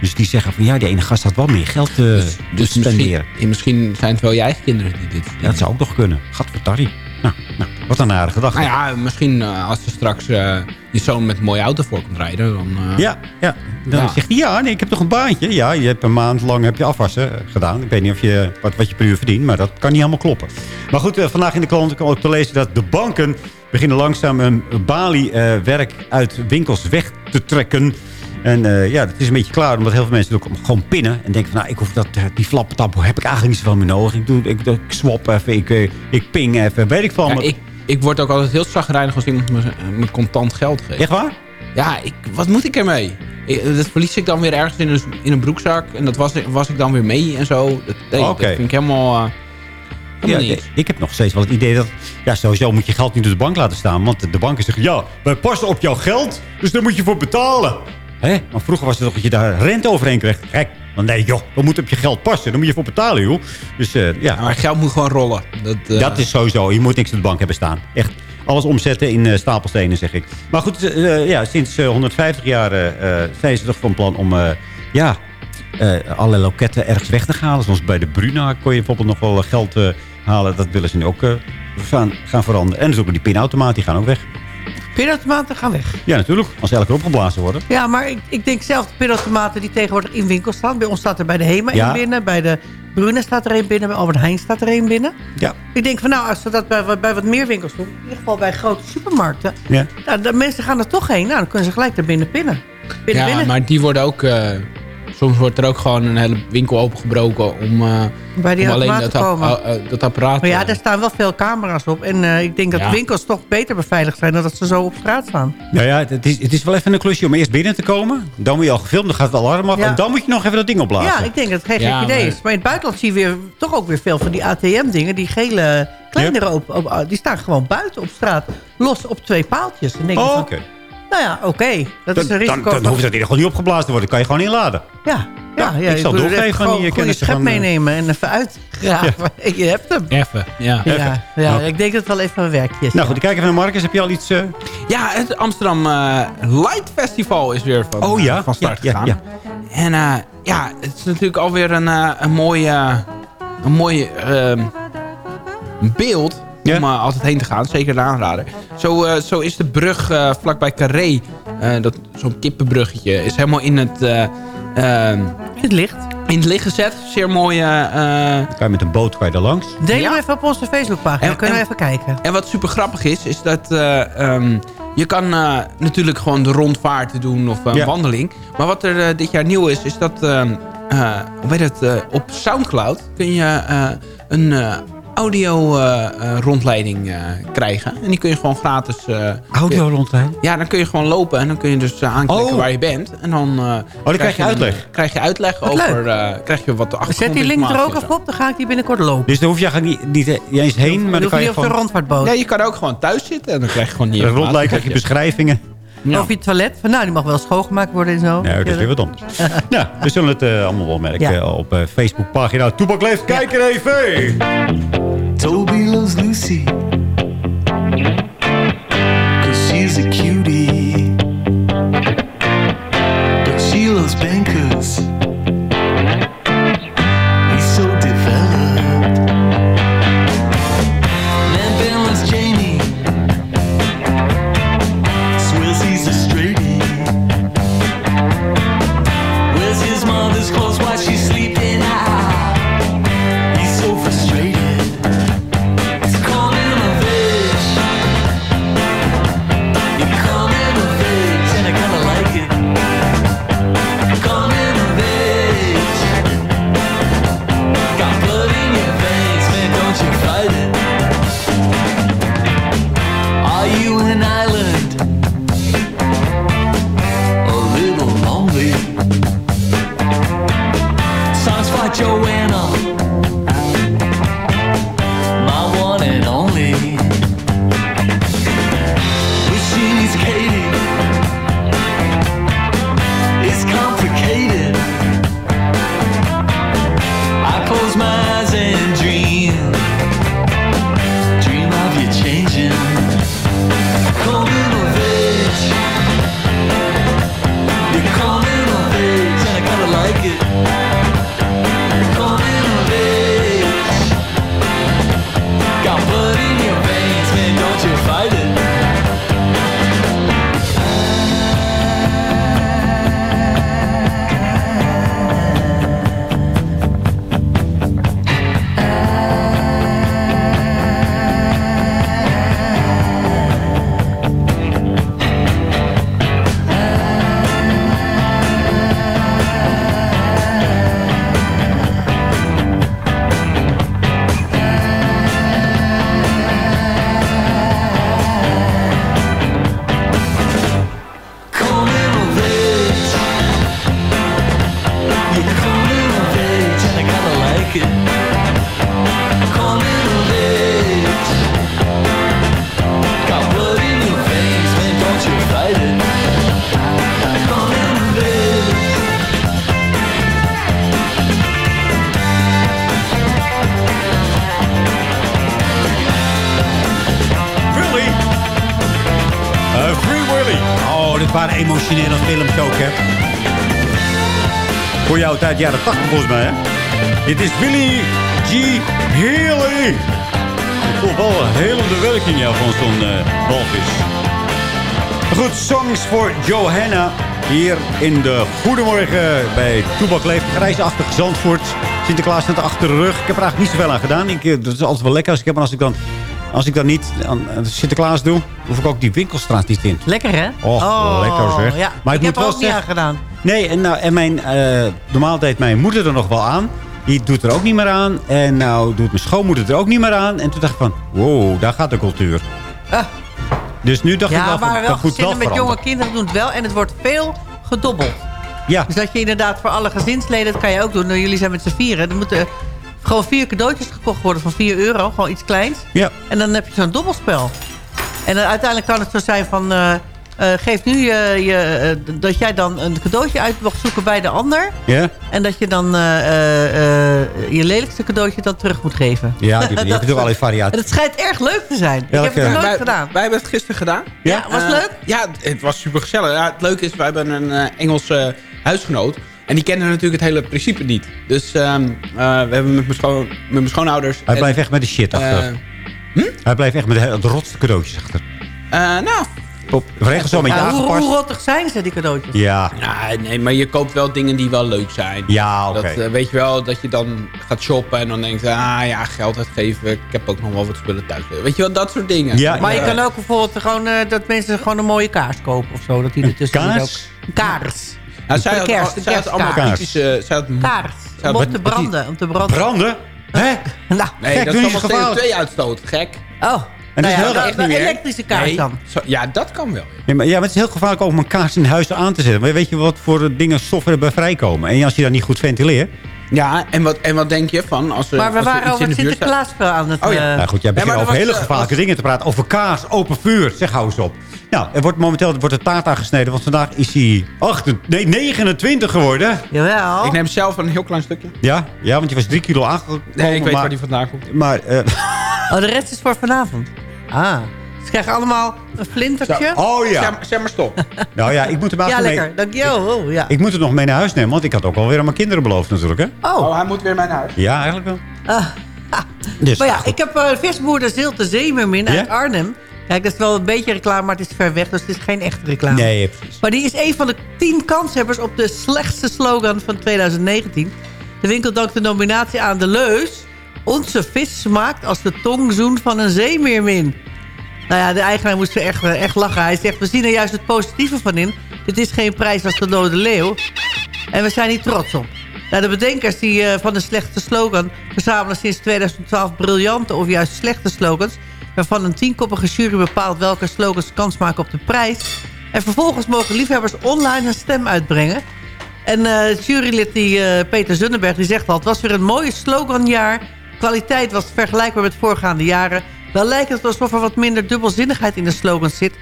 Dus die zeggen van... ja, die ene gast had wel meer geld te Dus misschien, spenderen. misschien zijn het wel je eigen kinderen die dit Ja, dat zou ook nog kunnen. Gadverdarrie. Nou, nou, wat een nare gedachte. Nou ja, misschien eh, als er straks eh, je zoon met een mooie auto voor komt rijden... Dan, eh, Ja, ja. Dan Ja. zegt hij, ja, nee, ik heb toch een baantje. Ja, je hebt een maand lang heb je afwassen gedaan. Ik weet niet of je, wat, wat je per uur verdient, maar dat kan niet helemaal kloppen. Maar goed, vandaag in de krant kan ook te lezen dat de banken beginnen langzaam een Bali-werk uit winkels weg te trekken. En eh, ja, dat is een beetje klaar, omdat heel veel mensen ook gewoon pinnen. En denken van, nou, ik hoef dat, eh, die flappentap heb ik eigenlijk niet zoveel meer nodig. Ik, doe, ik, ik swap even, ik, eh, ik ping even, weet ik van. Ja, maar- ik, ik word ook altijd heel zagrijnig als iemand me, contant geld geeft. Echt waar? Ja, ik, wat moet ik ermee? Ik, dat verlies ik dan weer ergens in een, in een broekzak. En dat was, was ik dan weer mee en zo. Dat, nee, Oké. dat vind ik helemaal... Ja, niet. ik heb nog steeds wel het idee dat... Ja, sowieso moet je geld niet op de bank laten staan. Want de banken zeggen... Ja, wij passen op jouw geld. Dus daar moet je voor betalen. Hè? Maar vroeger was het toch dat je daar rente overheen kreeg. Kijk, maar nee joh, we moeten op je geld passen. Daar moet je voor betalen joh. Dus eh, ja. maar geld moet gewoon rollen. Dat, eh, Dat is sowieso. Je moet niks op de bank hebben staan. Echt. Alles omzetten in eh, stapelstenen, zeg ik. Maar goed, ja, sinds eh, 150 jaar zijn ze toch van plan om... ja, alle loketten ergens weg te halen. Zoals bij de Bruna kon je bijvoorbeeld nog wel geld halen. Dat willen ze nu ook gaan, gaan veranderen. En dus ook die pinautomaat, die gaan ook weg. Pinautomaten gaan weg. Ja, natuurlijk. Als ze elke keer opgeblazen worden. Ja, maar ik, ik denk zelf de pinautomaten die tegenwoordig in winkels staan. Bij ons staat er bij de HEMA Ja. één binnen. Bij de Brune staat er één binnen. Bij Albert Heijn staat er één binnen. Ja. Ik denk van nou, als we dat bij, wat- bij wat meer winkels doen. In ieder geval bij grote supermarkten. Ja. Nou, de mensen gaan er toch heen. Nou, dan kunnen ze gelijk er binnen pinnen. Binnen, ja, binnen. maar die worden ook... eh, soms wordt er ook gewoon een hele winkel opengebroken om, eh Bij die om alleen dat, komen. eh, dat apparaat... Maar ja, eh, daar staan wel veel camera's op. En eh, ik denk dat Ja. winkels toch beter beveiligd zijn... dan dat ze zo op straat staan. Nou ja, het is, het is wel even een klusje om eerst binnen te komen. Dan word je al gefilmd, dan gaat het alarm af. Ja. En dan moet je nog even dat ding opblazen. Ja, ik denk dat het geen Ja, gek idee maar- is. Maar in het buitenland zie je weer, toch ook weer veel van die ATM-dingen. Die gele, kleinere, op, op- die staan gewoon buiten op straat. Los op twee paaltjes. Dan denk je Oh, oké. Nou ja, oké. Dat is een Dan, risico. dan, dan hoeft dat in ieder geval niet opgeblazen te worden. kan je gewoon inladen. Ja, ja, ja, ik zal doorgeven even aan je kennissen schep meenemen en even uitgraven. Je hebt hem. Even, ja. Ja, Even. ja, Nou. ik denk dat het wel even een werkje is. Nou goed, ik kijk even naar Marcus. Heb je al iets... eh, Ja, het Amsterdam eh, Light Festival is weer van, Oh ja, eh, van start ja, ja, gegaan. ja. En eh, ja, het is natuurlijk alweer een, eh, een mooi, eh, een mooi ehm, beeld om eh, altijd heen te gaan. Zeker een aanrader. Zo, eh, zo is de brug eh, vlakbij Carré, eh, dat zo'n kippenbruggetje, is helemaal in het... eh, ehm, in het licht. In het licht gezet. Zeer mooi... eh, eh, kan je met een boot kan je daar langs? Deel hem even op onze Facebookpagina. Dan kunnen we even kijken. en wat super grappig is, is dat eh, ehm, je kan eh, natuurlijk gewoon de rondvaart doen of een Ja. wandeling. Maar wat er dit jaar nieuw is, is dat ehm, eh, hoe heet het, eh, op Soundcloud kun je eh, een eh, audio eh, eh, rondleiding eh, krijgen. En die kun je gewoon gratis... eh, Audio rondleiding? Ja, dan kun je gewoon lopen en dan kun je dus aanklikken Oh. waar je bent. En dan, eh, krijg je een- uitleg? krijg je uitleg Wat over... eh, krijg je wat Zet die link er ook even op, dan ga ik die binnenkort lopen. Dus daar hoef je eigenlijk niet, niet, niet eens heen. Maar dan hoef kan je je niet op de rondvaartboot. Ja, je kan ook gewoon thuis zitten en dan krijg je gewoon die Een rondleiding krijg je beschrijvingen. Ja. Of je toilet. Van, nou, die mag wel schoongemaakt worden en zo. Nee, dat is weer wat anders. nou, we zullen het eh, allemaal wel merken Ja. op uh, Facebookpagina. Toebak leeft, kijk er even! Toby loves Lucy. Jaren 80 volgens mij. Dit is Willy G. Healy. Ik voel wel een helende werking ja, van zo'n walvis. Goed, songs voor Johanna. Hier in de Goedemorgen bij Toebak Leeft. Grijsachtig Zandvoort. Sinterklaas staat achter de rug. Ik heb er eigenlijk niet zoveel aan gedaan. Ik, eh, dat is altijd wel lekker als ik heb. Als ik dan, als ik dan niet aan aan Sinterklaas doe, hoef ik ook die winkelstraat niet in. Lekker, hè? Och, lekker zeg. Ja, Maar ik ik moet wel ook niet aan gedaan. Nee, en, nou, en mijn, eh, normaal deed mijn moeder er nog wel aan. Die doet er ook niet meer aan. En nou doet mijn schoonmoeder er ook niet meer aan. En toen dacht ik van, wow, daar gaat de cultuur. Ah. Dus nu dacht ik Ja, wel, van, maar wel wel gezinnen met jonge kinderen doen het wel. En het wordt veel gedobbeld. Ja. Dus dat je inderdaad voor alle gezinsleden, dat kan je ook doen. Nou, jullie zijn met z'n vieren. Er moeten gewoon vier cadeautjes gekocht worden van 4 euro. Gewoon iets kleins. Ja. En dan heb je zo'n dobbelspel. En dan uiteindelijk kan het zo zijn van... eh, eh, geef nu je, je, eh, dat jij dan een cadeautje uit mag zoeken bij de ander. Ja? En dat je dan eh, eh, eh, je lelijkste cadeautje dan terug moet geven. Ja, die, die heb je Dat- toch allerlei variaties. Het schijnt erg leuk te zijn. Ik heb het Welke? nog nooit Wij- gedaan. Wij hebben het gisteren gedaan. Ja, was het leuk? Ja, het was super gezellig. Ja, het leuke is, wij hebben een Engelse huisgenoot. En die kennen natuurlijk het hele principe niet. Dus ehm, eh, we hebben met mijn, schoon, met mijn schoonouders... Hij en- blijft echt met de shit achter. Eh, Hij blijft echt met de, de rotste cadeautjes achter. eh, nou, zo met je Ja, hoe, aangepast. hoe rottig zijn ze, die cadeautjes? Ja. Ja, nee, maar je koopt wel dingen die wel leuk zijn. Ja, oké. Dat, weet je wel, dat je dan gaat shoppen en dan denkt... ah ja, geld uitgeven, ik heb ook nog wel wat spullen thuis. Weet je wel, dat soort dingen. Ja, Maar je kan ook bijvoorbeeld gewoon, eh, dat mensen gewoon een mooie kaars kopen of zo. Dat die ertussen kaars? ook. Kaars. Nou, zij had, kerst, een zij had allemaal. Zij had, Kaars. Zou- Om te branden. Om te branden. Branden? Hè? Nou, Nee, Gek, dat doe is allemaal gevaarlijk. CO2-uitstoot. Gek. oh. En dat Nou is ja, heel niet een elektrische kaars Nee, dan. zo- ja, dat kan wel. Ja, maar, ja, maar het is heel gevaarlijk om een kaars in huis aan te zetten. Maar weet je wat voor dingen stoffen er bij vrijkomen? En als je dat niet goed ventileert... Ja, en wat, en wat denk je van als er Maar we als er waren over? Sinterklaasspel aan het... Oh ja. eh, Nou goed, jij Ja, begint maar over er was, hele eh, gevaarlijke was- dingen te praten. Over kaas, open vuur. Zeg, hou eens op. Nou, er wordt momenteel wordt de taart aangesneden. Want vandaag is hij 8, nee, 29 geworden. Jawel. Ik neem zelf een heel klein stukje. Ja, ja want je was 3 kilo aangekomen. Nee, ik weet maar, waar die vandaan komt. Maar, eh, Oh, de rest is voor vanavond. Ah. Ze krijgen allemaal een flintertje. oh ja. Zeg, zeg maar stop. Nou ja, ik moet, hem Ja, eigenlijk lekker. Dank je. Oh, ja. mee, ik moet het nog mee naar huis nemen. Want ik had ook alweer aan mijn kinderen beloofd natuurlijk. Hè? Oh. Oh, hij moet weer naar huis. Ja, eigenlijk wel. Ah. Dus, Maar ja, ik heb uh, visboerder Zilte Zeemermin uit Ja? Arnhem. Kijk, dat is wel een beetje reclame, maar het is ver weg. Dus het is geen echte reclame. Nee, precies. Maar die is een van de tien kanshebbers op de slechtste slogan van 2019. De winkel dankt de nominatie aan de leus. Onze vis smaakt als de tongzoen van een zeemeermin. Nou ja, de eigenaar moest echt, echt lachen. Hij zegt, we zien er juist het positieve van in. Dit is geen prijs als de dode leeuw. En we zijn hier trots op. Nou, de bedenkers die, eh, van de slechte slogan verzamelen sinds 2012 briljante of juist slechte slogans. Waarvan een tienkoppige jury bepaalt welke slogans kans maken op de prijs. En vervolgens mogen liefhebbers online een stem uitbrengen. En eh, het jurylid die, eh, Peter Zunnenberg die zegt al... het was weer een mooi sloganjaar. Kwaliteit was vergelijkbaar met voorgaande jaren. Wel lijkt het alsof er wat minder dubbelzinnigheid in de slogans zit.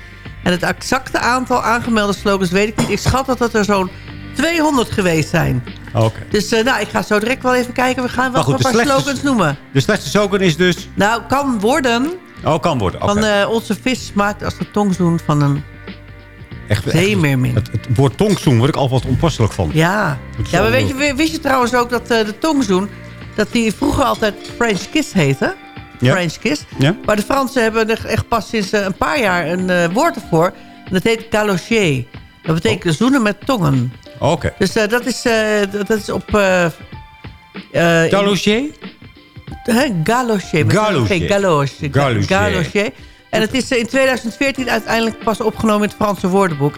En het exacte aantal aangemelde slogans weet ik niet. Ik schat dat het er zo'n 200 geweest zijn. Oké. Dus eh, nou, ik ga zo direct wel even kijken. We gaan wel goed, een paar slechtste- slogans noemen. De slechtste slogan is dus... Nou, kan worden Oh, kan worden. Van eh, onze vis smaakt als de tongzoen van een Echt, zeemeermin. het, het woord tongzoen word ik al wat onpasselijk van. Ja. Ja, maar weet je, wist je trouwens ook dat eh, de tongzoen... dat die vroeger altijd French kiss heette? Ja. French kiss. Ja? Maar de Fransen hebben er echt pas sinds eh, een paar jaar een eh, woord ervoor. En dat heet galoché. Dat betekent zoenen met tongen. Oké. Dus eh, dat, is, dat dat is op... in- Galoché? Geen Galoché. Galoché. Galoché. En het is in 2014 uiteindelijk pas opgenomen in het Franse woordenboek.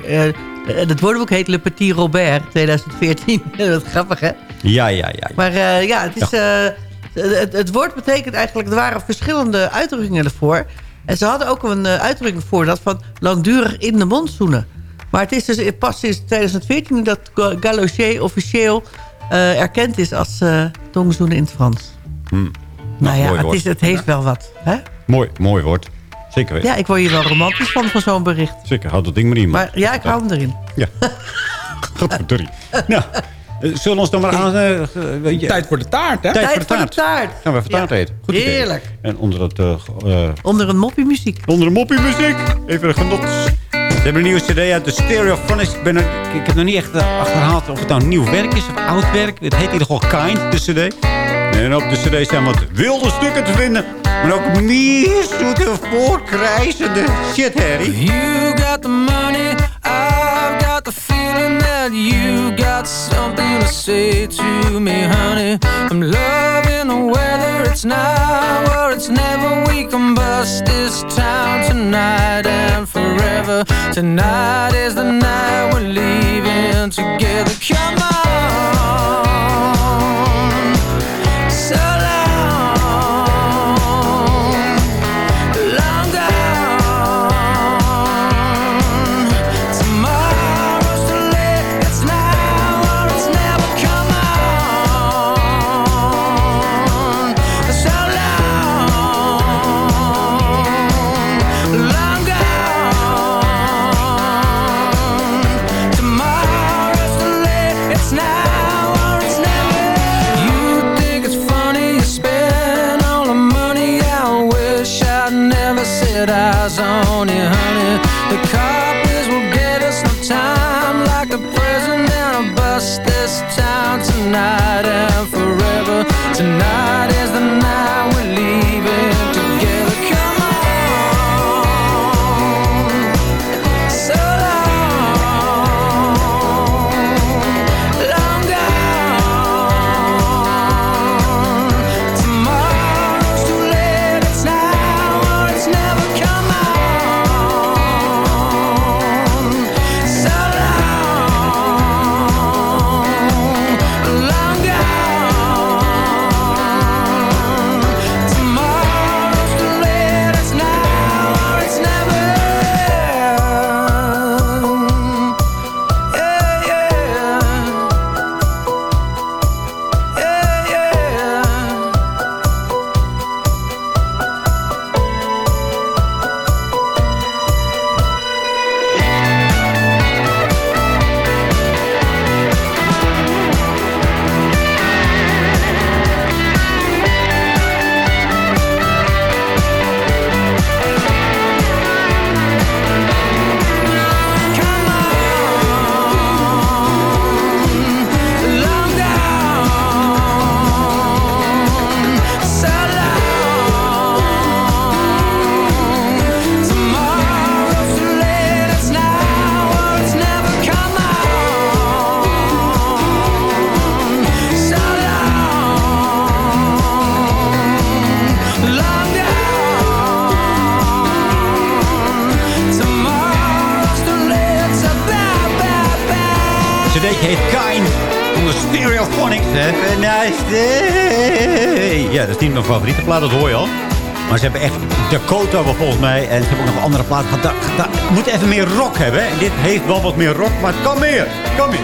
Het woordenboek heet Le Petit Robert 2014. Wat grappig, hè? Ja, ja, ja. ja. Maar ja, het, is, het, het woord betekent eigenlijk... er waren verschillende uitdrukkingen ervoor. En ze hadden ook een eh, uitdrukking voor dat van langdurig in de mond zoenen. Maar het is dus pas sinds 2014 dat ga- galoché officieel eh, erkend is als eh tongzoenen in het Frans. Hm. Nou, Nou, ja, het, is, het heeft wel wat. Hè? Mooi, mooi woord. Zeker weten. Ja, ik word hier wel romantisch van, van zo'n bericht. Zeker, houd dat ding maar in. Maar ja, ik hou hem erin. Ja. Godverdorie. nou, zullen we ons dan maar aan... eh, weet je- Tijd voor de taart, hè? Tijd Tijd voor de taart. taart. Gaan we even taart Ja. eten. Goed idee. Heerlijk. En onder, het, eh, eh, Onder een moppie muziek. onder de moppie muziek. Even een genot. Ze hebben een nieuwe cd uit de Stereophonics. Ik, ben er, ik, ik heb nog niet echt eh, achterhaald of het nou nieuw werk is of oud werk. Het heet in ieder geval Kind, de cd. En op de cd zijn wat wilde stukken te vinden. Maar ook meer zoete, voorkrijzende shit, Harry. You got the money, I've got the feeling that you got something to say to me, honey. I'm loving the weather, it's now or it's never. We can bust this town tonight and forever. Tonight is the night we're leaving together. Come on, favoriete plaat, dat hoor je al. Maar ze hebben echt Dakota volgens mij. En ze hebben ook nog andere platen. moeten even meer rock hebben. En dit heeft wel wat meer rock, maar het kan meer. Kan meer.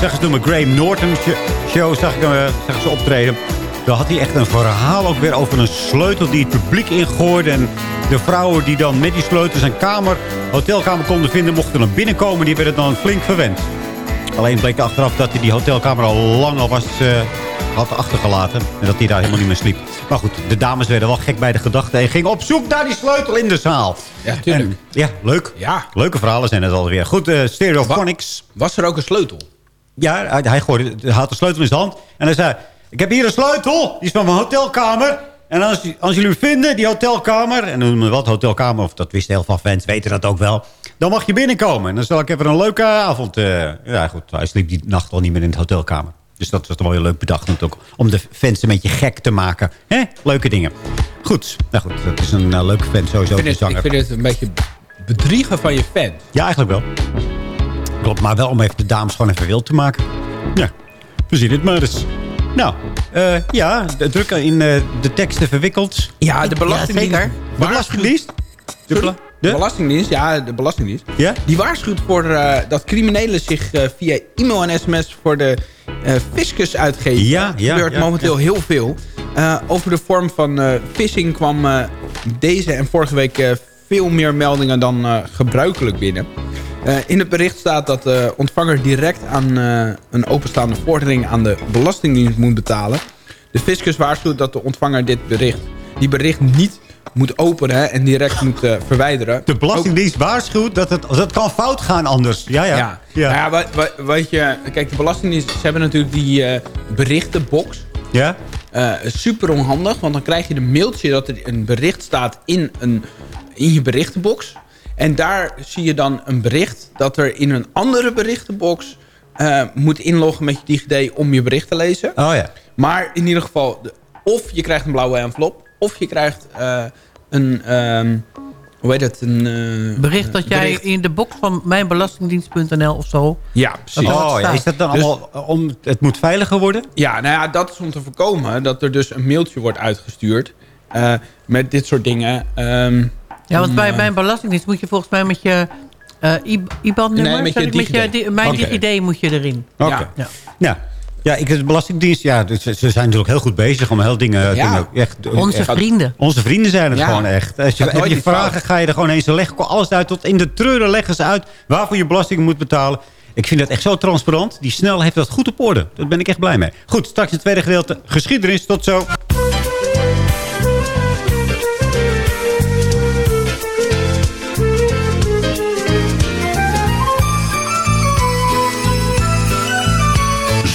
Zeg eens toen mijn Graham Norton sh- show zag ik hem eh, ze optreden. Toen had hij echt een verhaal ook weer over een sleutel die het publiek ingooide. En de vrouwen die dan met die sleutel zijn kamer, hotelkamer konden vinden, mochten dan binnenkomen. Die werden dan flink verwend. Alleen bleek achteraf dat hij die hotelkamer al lang al was, eh, had achtergelaten. En dat hij daar helemaal niet meer sliep. Maar goed, de dames werden wel gek bij de gedachte. En gingen op zoek naar die sleutel in de zaal. Ja, tuurlijk. En, ja, leuk. Ja. Leuke verhalen zijn het alweer. Goed, eh Stereophonics. Was er ook een sleutel? Ja, hij, hij, gooide, hij had de sleutel in zijn hand. En hij zei, ik heb hier een sleutel. Die is van mijn hotelkamer. En als, als jullie vinden, die hotelkamer... en noem maar wat, hotelkamer, of dat wisten heel veel fans, weten dat ook wel... dan mag je binnenkomen. En dan zal ik even een leuke avond... eh, ja, goed, hij sliep die nacht al niet meer in de hotelkamer. Dus dat was toch wel heel leuk bedacht natuurlijk. Om de fans een beetje gek te maken. Hè? Leuke dingen. Goed, nou goed, dat is een eh, leuke fan sowieso. Ik vind, het, ik vind het een beetje bedriegen van je fans. Ja, eigenlijk wel. Klopt, maar wel om even de dames gewoon even wild te maken. Ja, we zien het maar eens. Nou, eh, ja, de druk in eh, de teksten verwikkeld. Ja, de Belastingdienst. zeker. De Belastingdienst? De, bela- de Belastingdienst, ja, de Belastingdienst. Ja? Die waarschuwt voor eh, dat criminelen zich eh, via e-mail en sms voor de fiscus uitgeven. Ja, ja, gebeurt ja, momenteel ja. heel veel. Eh, over de vorm van eh phishing kwam eh, deze en vorige week eh, veel meer meldingen dan eh, gebruikelijk binnen. Eh, in het bericht staat dat de ontvanger direct aan eh, een openstaande vordering aan de Belastingdienst moet betalen. De fiscus waarschuwt dat de ontvanger dit bericht, die bericht niet moet openen en direct moet eh, verwijderen. De Belastingdienst waarschuwt dat het, dat kan fout gaan anders. Ja, ja. Ja, ja. ja wat, wat, wat je, kijk, de Belastingdienst, ze hebben natuurlijk die eh, berichtenbox. Ja? Eh, super onhandig, want dan krijg je een mailtje dat er een bericht staat in, een, in je berichtenbox. En daar zie je dan een bericht dat er in een andere berichtenbox moet inloggen met je DigiD om je bericht te lezen. Oh ja. Maar in ieder geval, of je krijgt een blauwe envelop, of je krijgt eh, een, ehm, hoe heet het? Een eh, Bericht dat jij bericht. in de box van mijnbelastingdienst.nl of zo... Ja, precies. dat Oh, ja. Is dat dan Dus- allemaal om... Het moet veiliger worden? Ja, nou ja, dat is om te voorkomen dat er dus een mailtje wordt uitgestuurd eh, met dit soort dingen. Ehm, Ja, want om, bij mijn belastingdienst moet je volgens mij met je eh IBAN-nummer... Nee, met je met je, mijn. DigiD moet je erin. Oké. Ja. Ja. Ja. Ja, ik, de Belastingdienst, ja, dus ze zijn natuurlijk heel goed bezig om heel dingen... Ja. dingen echt, Onze echt- vrienden. Onze vrienden zijn het Ja. gewoon echt. Als je, heb je vragen, fout. ga je er gewoon eens. Ze leggen alles uit. Tot in de treuren leggen ze uit waarvoor je belasting moet betalen. Ik vind dat echt zo transparant. Die snel heeft dat goed op orde. Daar ben ik echt blij mee. Goed, straks het tweede gedeelte. Geschiedenis, tot zo.